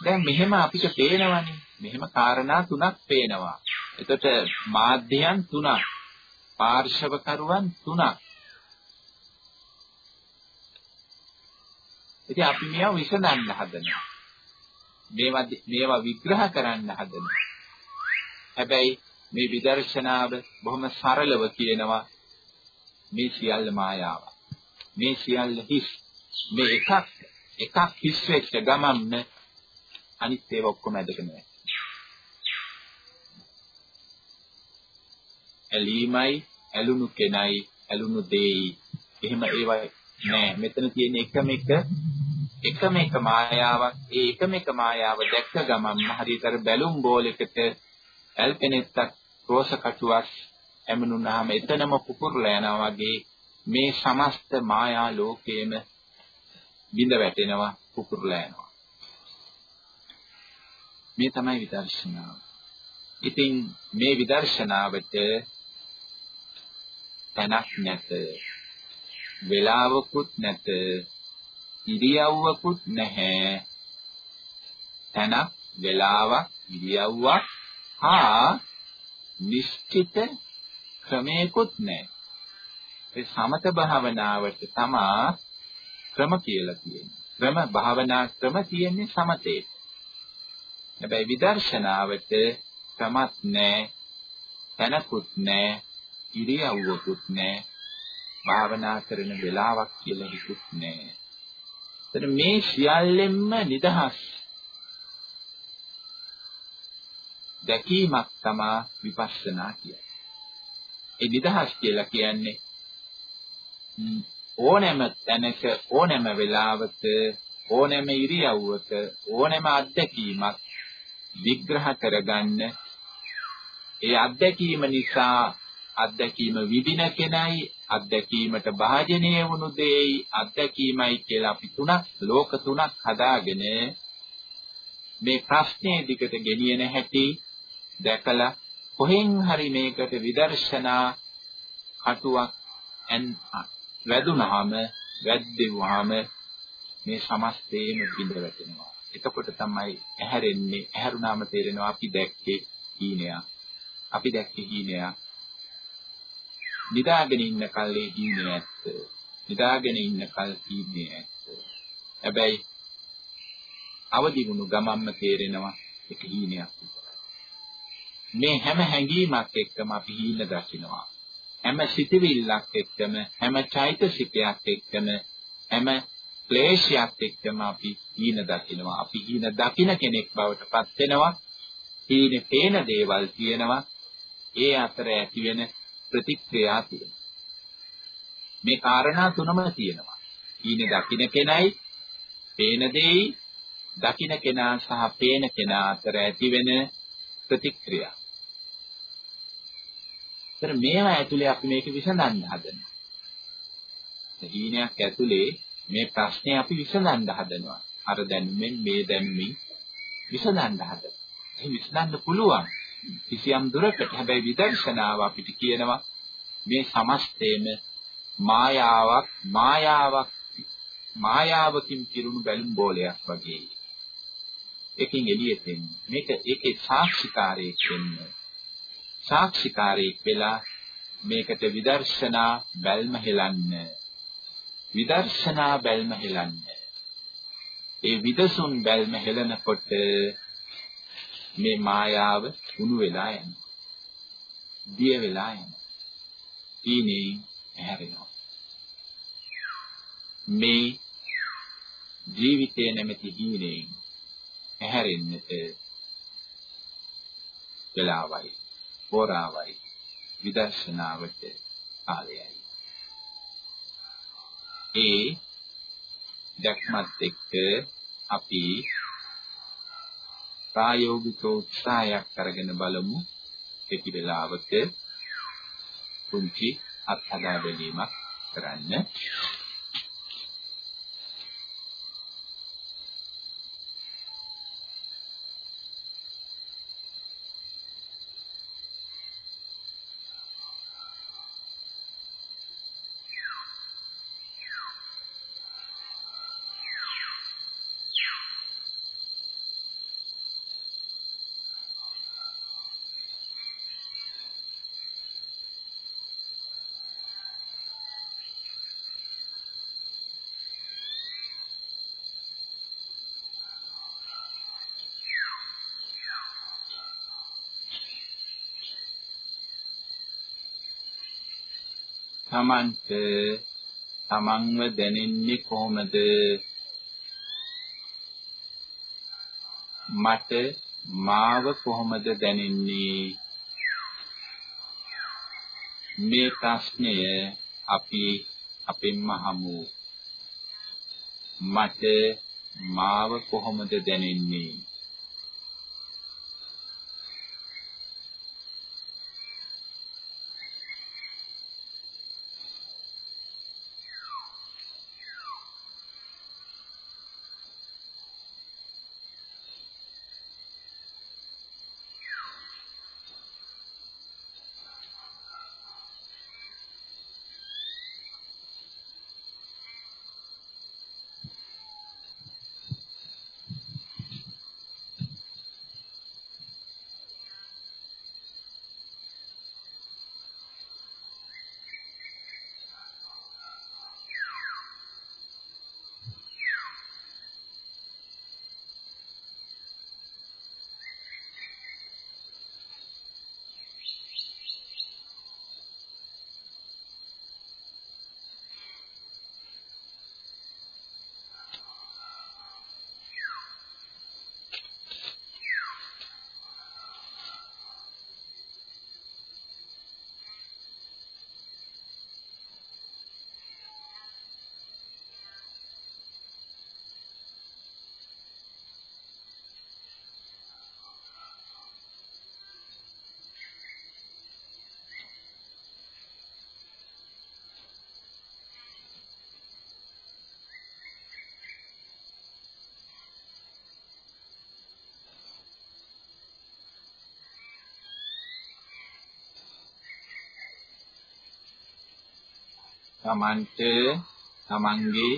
දැන් මෙහෙම අපිට පේනවනේ. මෙහෙම කාරණා තුනක් පේනවා. එතකොට මාධ්‍යයන් තුනක්. පාර්ශවකරුවන් තුනක්. ඉතින් අපි මේවා විසඳන්න හදනවා. මේවා මේවා විග්‍රහ කරන්න හදනවා. හැබැයි මේ විදර්ශනාව බොහොම සරලව කියනවා මේ සියල්ල මායාව. මේ සියල්ල හිස්. මේ එකක් එකක් හිස් වෙච්ච ගමන්ම අනිත් ඒවා ඔක්කොම ඇදගෙන යනවා. ඇලීමයි ඇලුණු කෙනයි ඇලුණු දෙයි එහෙම ඒවා නෑ මෙතන තියෙන එකම එක එකම එක මායාවක් ඒ එකම එක මායාව දැක්ක ගමන් හරියට බැලුම් බෝලයකට ඇල්පෙනෙත්තක් රෝස කටුවක් ඇමනුනහම එතනම පුපුරලා යනවා වගේ මේ සමස්ත මායා ලෝකයේම බිඳ වැටෙනවා පුපුරලා යනවා මේ තමයි විදර්ශනාව. ඉතින් මේ විදර්ශනාවට තැනක් නැත. වේලාවකුත් නැත. ඉරියව්වකුත් නැහැ. තැනක් වේලාවක් ඉරියව්වක් හා නිශ්චිත ක්‍රමයකුත් නැහැ. ඒ සමත භාවනාවට තමා ක්‍රම කියලා කියන්නේ. ක්‍රම භාවනා ක්‍රම තියෙන්නේ සමතේ. හැබැයි විදර්ශනාවට ක්‍රමත් නැහැ, තැනකුත් නැහැ, ඉරියව්වකුත් නැහැ, භාවනා කරන වෙලාවක් කියලා හිතුත් නැහැ. එතන මේ සියල්ලෙන්ම නිදහස් දැකීමක් තමයි විපස්සනා කියන්නේ. ඒ නිදහස් කියලා කියන්නේ ඕනෑම තැනක ඕනෑම වෙලාවක ඕනෑම ඉරියව්වක ඕනෑම අත්දැකීමක් විග්‍රහ කරගන්න ඒ අත්දැකීම නිසා අත්දැකීම විඳින කෙනයි අත්දැකීමට භාජනය වුණු දෙයි අත්දැකීමයි කියලා අපි තුනක් ලෝක තුනක් හදාගෙන මේ ප්‍රශ්නේ දිකට ගෙනියන හැටි දැකලා කොහෙන් හරි මේකට විදර්ශනා කටුවක් ඇන් වැදුනහම වැද්දෙව්වහම මේ සමස්තේම බිඳ වැටෙනවා. එතකොට තමයි ඇහැරෙන්නේ ඇහැරුණාම තේරෙනවා අපි දැක්කේ හීනයක්. අපි දැක්කේ හීනයක්. නිදාගෙන ඉන්න කල්ලේ හීනය ඇත්ත. නිදාගෙන ඉන්න කල් හීනය ඇත්ත. හැබැයි අවදි වුණු ගමම්ම තේරෙනවා ඒක හීනයක් මේ හැම හැඟීමක් එක්කම අපි හීන දකිනවා. හැම සිතවිල්ලක් එක්කම හැම චෛතසිකයක් එක්කම හැම ක්ලේශයක් එක්කම අපි හීන දකිනවා. අපි හීන දකින කෙනෙක් බවට පත් වෙනවා. හීනේ පේන දේවල් තියෙනවා. ඒ අතර ඇති වෙන ප්‍රතික්‍රියා තියෙනවා. මේ කාරණා තුනම තියෙනවා. හීනේ දකින කෙනයි, පේන දෙයි, දකින කෙනා සහ පේන කෙනා අතර ඇති වෙන ප්‍රතික්‍රියා. ඒතර මේවා ඇතුලේ අපි මේක විසඳන්න හදනවා. හීනයක් ඇතුලේ මේ ප්‍රශ්නේ අපි විසඳන්න හදනවා. අර දැනුමෙන් මේ දැනුමින් විසඳන්න හදනවා. ඒ විසඳන්න පුළුවන්. කිසියම් දුරකට හැබැයි විදර්ශනාව අපිට කියනවා මේ සමස්තේම මායාවක් මායාවක් මායාවකින් පිරුණු බැලුම් බෝලයක් වගේ. එකකින් එළියට එන්නේ. මේක ඒකේ සාක්ෂිකාරයෙක් වෙන්න. සාක්ෂිකාරයෙක් වෙලා මේකට විදර්ශනා බැල්ම හෙලන්න. විදර්ශනා බැල්ම හෙලන්න. ඒ විදසුන් බැල්ම හෙලනකොට මේ මායාව උණු වෙලා යනවා. දිය වෙලා යනවා. ඊනේ ඇහැරෙනවා. මේ ජීවිතය නැමැති හීනේ ඇහැරෙන්නට වෙලාවයි, හෝරාවයි, විදර්ශනාවට කාලයයි. ඒ දැක්මත් එක්ක අපි ප්‍රායෝගික උත්සාහයක් අරගෙන බලමු. කෙටි වෙලාවක පුංචි අත්හදා බැලීමක් කරන්න. තමන්ට තමන්ව දැනෙන්නේ කොහොමද? මට මාව කොහොමද දැනෙන්නේ? මේ ප්‍රශ්නය අපි අපෙන්ම හමු මට මාව කොහොමද දැනෙන්නේ? තමන්ට තමන්ගේ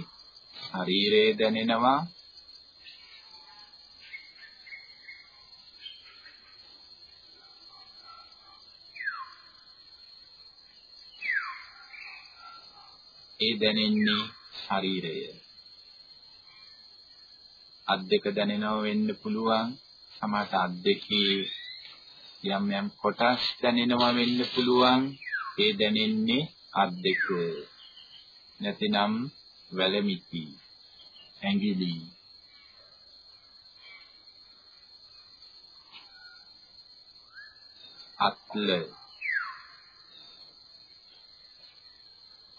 ශරීරය දැනෙනවා. ඒ දැනෙන්නේ ශරීරය. අත් දෙක දැනෙනව වෙන්න පුළුවන්. සමහරට අත් දෙකේ යම් යම් කොටස් දැනෙනවා වෙන්න පුළුවන්. ඒ දැනෙන්නේ අත් දෙක. නැතිනම් වැලමිටි ඇඟිලි. අත්ල.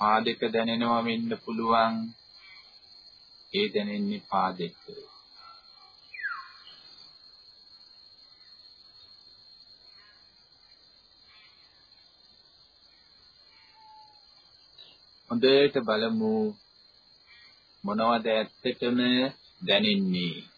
පාදක දැනෙනවා වෙන්න පුළුවන්. ඒ දැනෙන්නේ පාදක. හොඳට බලමු. මොනවද ඇත්තටම දැනෙන්නේ?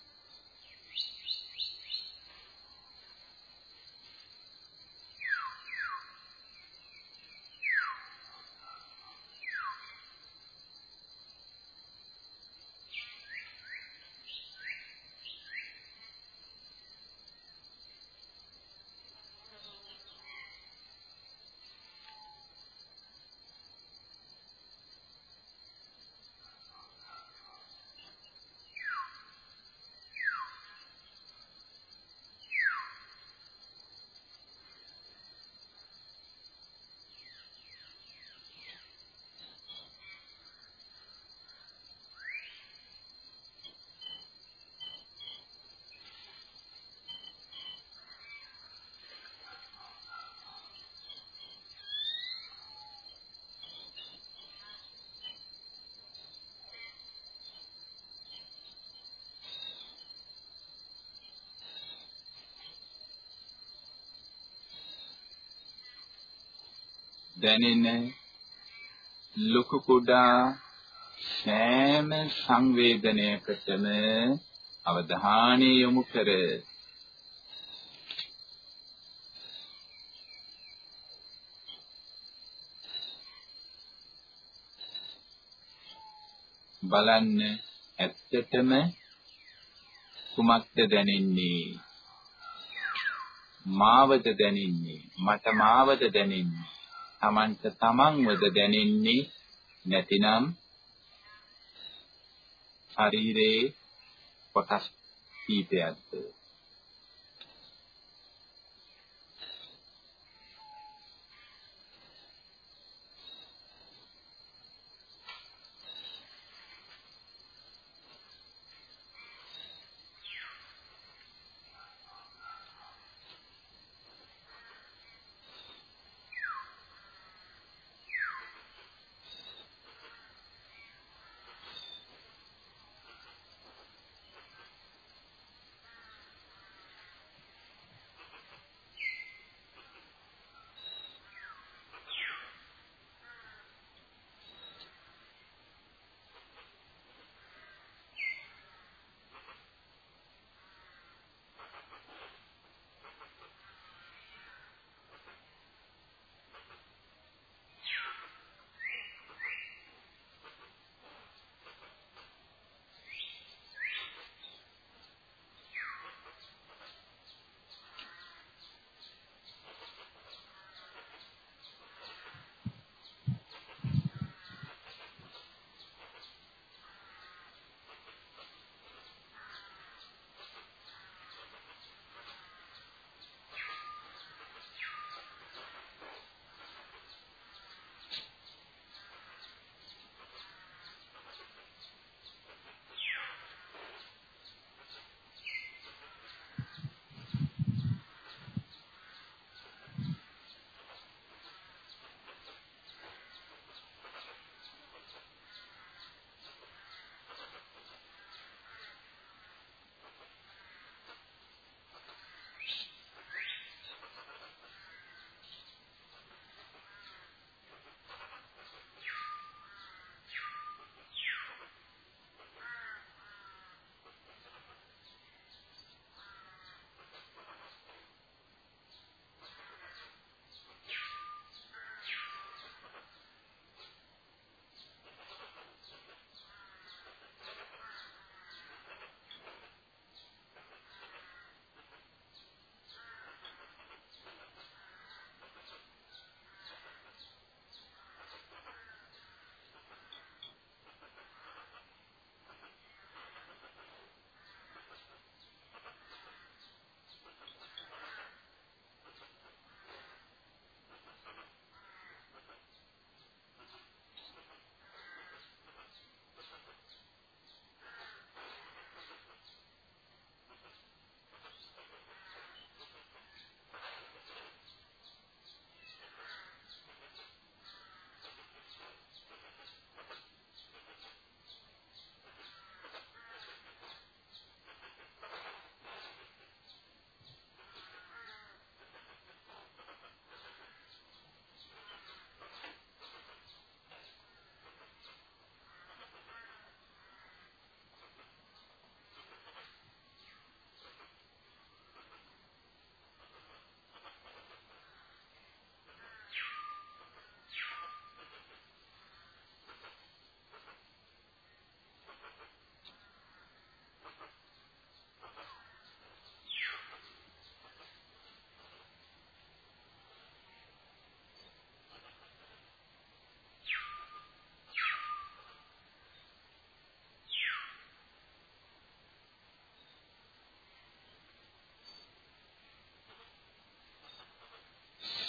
දැනෙන ලොකු කුඩා සෑම සංවේදනයකටම අවධානය යොමු කර බලන්න ඇත්තටම කුමක්ද දැනෙන්නේ? මාවද දැනෙන්නේ? මට මාවද දැනෙන්නේ? Tamanට තමන්වද දැනෙන්නේ නැතිනම් ශරීරයේ කොටස් කීපයක්ද?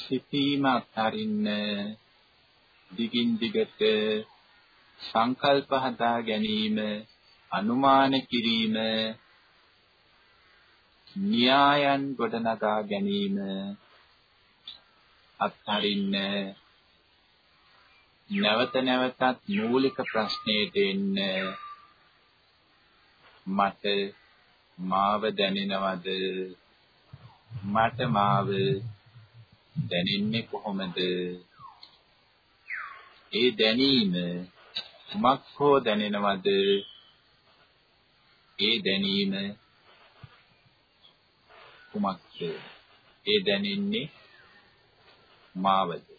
සිතීම අත්හරින්න දිගින් දිගට සංකල්ප හදා ගැනීම අනුමාන කිරීම න්‍යායන් ගොඩනගා ගැනීම අත්හරින්න නැවත නැවතත් මූලික ප්‍රශ්නයට එන්න මට මාව දැනෙනවද? මට මාව දැනෙන්නේ කොහොමද? ඒ දැනීම කුමක් හෝ දැනෙනවද? ඒ දැනීම කුමක්ද? ඒ දැනෙන්නේ මාවද?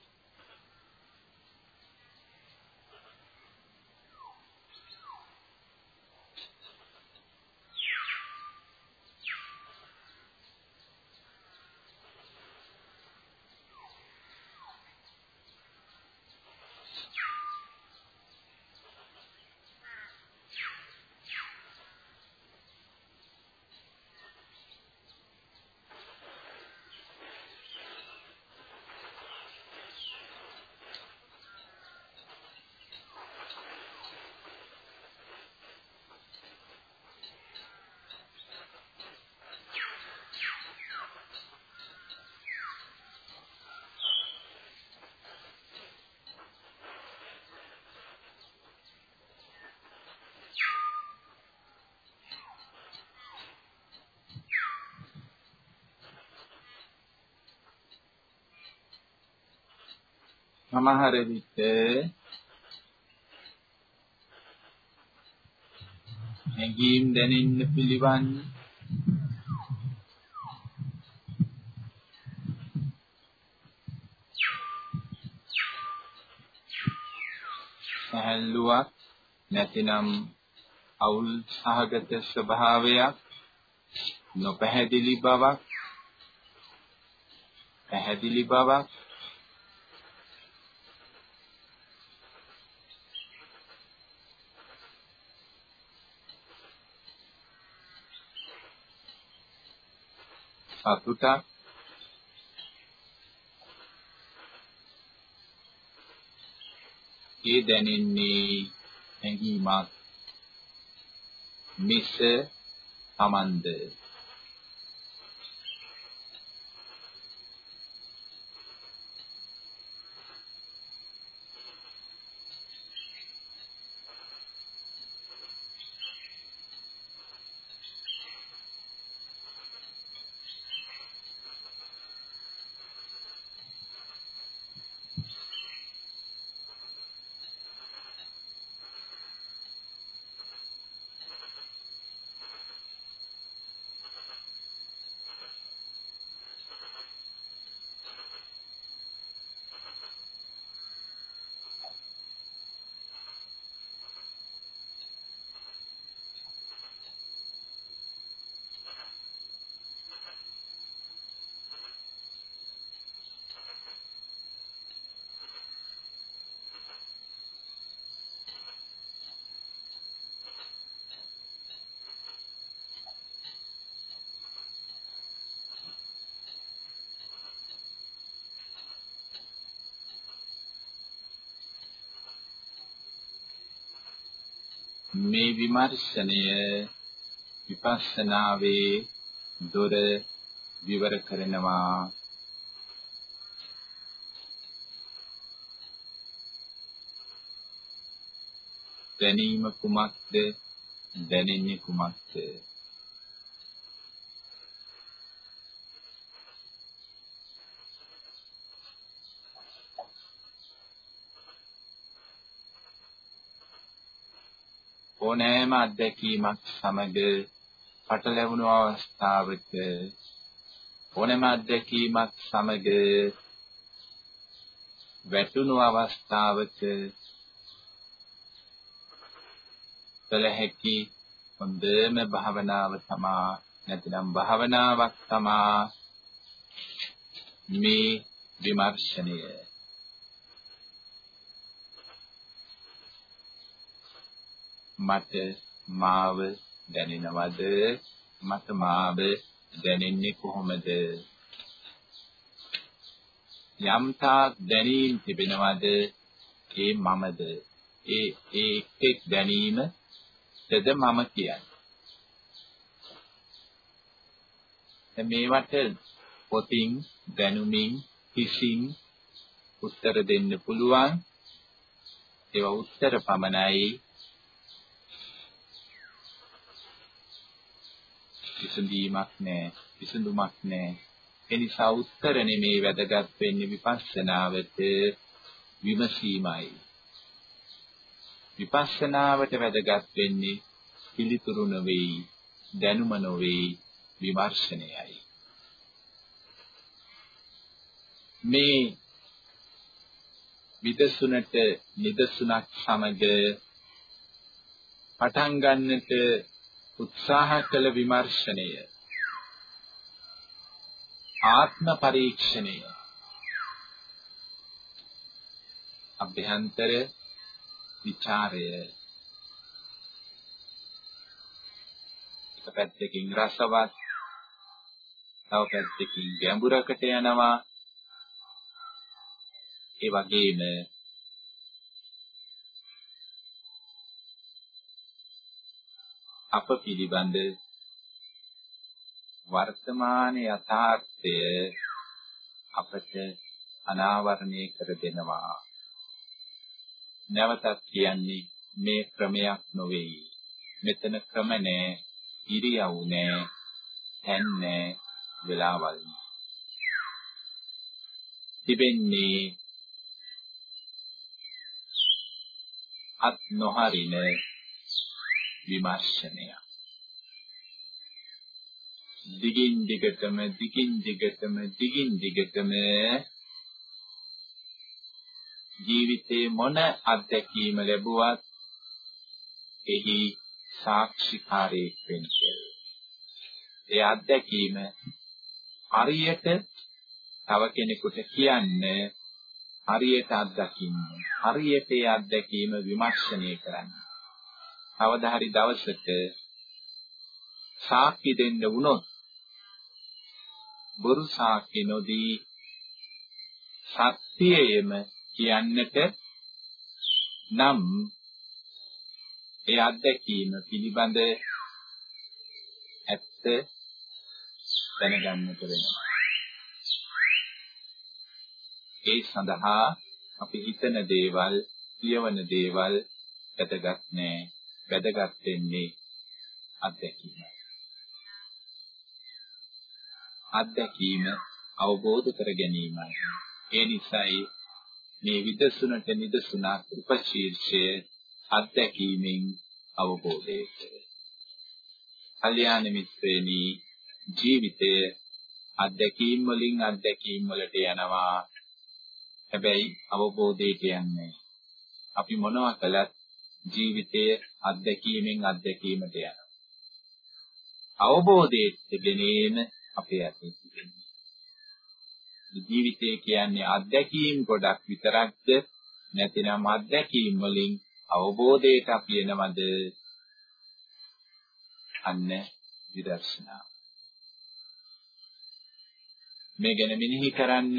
සමහර විට හැඟීම් දැනෙන්න පිළිවන්. සහැල්ලුවක් නැතිනම් අවුල් සහගත ස්වභාවයක් නොපැහැදිලි බවක් පැහැදිලි බවක් සතුටක්. ඒ දැනෙන්නේ හැඟීමක් මිස තමන්ද. මේ විමර්ශනය විපස්සනාවේ දොර විවර කරනවා. දැනීම කුමක්ද? දැනෙන්නේ කුමක්ද? ඕනෑම අත්දැකීමක් සමග පටලැවුණු අවස්ථාවක ඕනෑම අත්දැකීමක් සමග වැටුණු අවස්ථාවක කළ හැකි හොඳම භාවනාව තමා නැතිනම් භාවනාවක් තමා මේ විමර්ශනය. මට මාව දැනෙනවද? මට මාව දැනෙන්නේ කොහොමද? යම්තාක් දැනීම් තිබෙනවද? ඒ මමද? ඒ ඒ එක් දැනීම තද මම කියන්නේ. මේවට පොතින් දැනුමින් හිසින් උත්තර දෙන්න පුළුවන්. ඒවා උත්තර පමණයි. විසඳීමක් නැහැ විසඳුමක් නැහැ ඒ නිසා උත්තර නෙමේ වැදගත් වෙන්නේ විපස්සනාවට විමසීමයි. විපස්සනාවට වැදගත් වෙන්නේ පිළිතුරු නොවේයි දැනුම නොවේයි විමර්ශනයයි. මේ විදසුනට නිදසුනක් සමග පටන් ගන්නට උත්සාහ කළ විමර්ශනය. ආත්ම පරීක්ෂණය. අභ්‍යන්තර විචාරය. එක පැත්තකින් රසවත් තව පැත්තකින් ගැඹුරකට යනවා. ඒ වගේම අප පිළිබඳ වර්තමාන යථාර්ථය අපට අනාවරණය කර දෙනවා. නැවතත් කියන්නේ මේ ක්‍රමයක් නොවේ. මෙතන ක්‍රම නෑ ඉරියව් නෑ තැන් නෑ වෙලාවල් තිබෙන්නේ අත් නොහරින විමර්ශනය දිගින් දිගටම දිගින් දිගටම දිගින් දිගටම ජීවිතේ මොන අත්දැකීම ලැබුවත් එහි සාක්ෂිකාරයෙක් වෙන්න. ඒ අත්දැකීම හරියට තව කෙනෙකුට කියන්න හරියට අත්දකින්න හරියට ඒ අත්දැකීම විමර්ශනය කරන්න කවදා හරි දවසක සාක්ෂි දෙන්න වුණොත් බොරු සාක්ෂි නොදී සත්‍යයේම කියන්නට නම් ඒ අත්දැකීම පිළිබඳ ඇත්ත දැනගන්නට වෙනවා ඒ සඳහා අපි හිතන දේවල්, කියවන දේවල් වැදගත් නෑ. වැදගත් වෙන්නේ අත්දැකීම. අත්දැකීම අවබෝධ කර ගැනීමයි. ඒ නිසායි මේ විදසුනට නිදසුනක් උපශීර්ෂය අත්දැකීමෙන් අවබෝධය කෙරේ. කල්‍යාණ මිත්‍රේනි ජීවිතය අත්දැකීම් වලින් අත්දැකීම් වලට යනවා හැබැයි අවබෝධයට යන්නේ අපි මොනවා කළත් ජීවිතයේ අත්දැකීමෙන් අත්දැකීමට යනවා. අවබෝධයේ ගැනීම අපේ අතේ තිබෙනවා. ජීවිතය කියන්නේ අත්දැකීම් ගොඩක් විතරක්ද නැතිනම් අත්දැකීම් වලින් අවබෝධයට අපි එනවද? අන්න විදර්ශනා. මේ ගැන මෙනෙහි කරන්න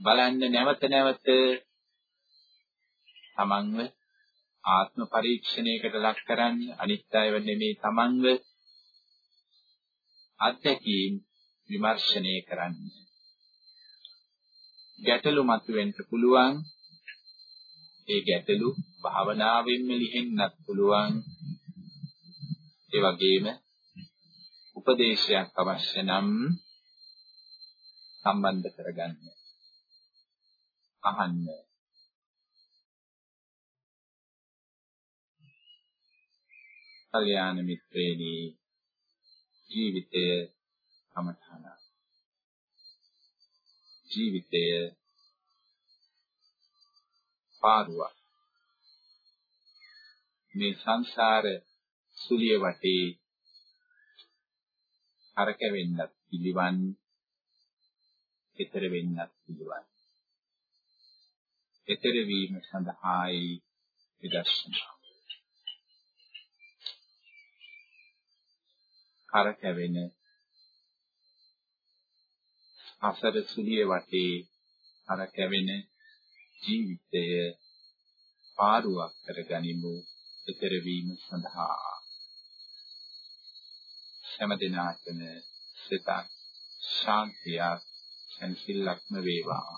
බලන්න නැවත නැවත තමන්ව ආත්ම පරීක්ෂණයකට ලක් කරන්න අනිත් අයව නෙමේ තමන්ව අත්දැකීම් විමර්ශනය කරන්න. ගැටලු මතුවෙන්න පුළුවන්. ඒ ගැටලු භාවනාවෙන්ම ලිහෙන්නත් පුළුවන්. ඒ වගේම උපදේශයක් අවශ්‍ය නම් සම්බන්ධ කරගන්න. අහන්න. කල්‍යාණ මිත්‍රේනි ජීවිතය කමඨාන ජීවිතය පාරුවක් මේ සංසාර සුලිය වටේ හරකෙවෙන්නත් පිළිවන් ඊතර වෙන්නත් පිළිවන්. ඊතර වීම සඳහායි විදර්ශනා. කරකැවෙන හසර සුලිය වටේ අර කැවෙන ජීවිතය පාරුවක් කරගනිමු ඊතර වීම සඳහා. හැම දිනාටම සිතක් ශාන්තියක් සැනසෙල්ලක්ම වේවා.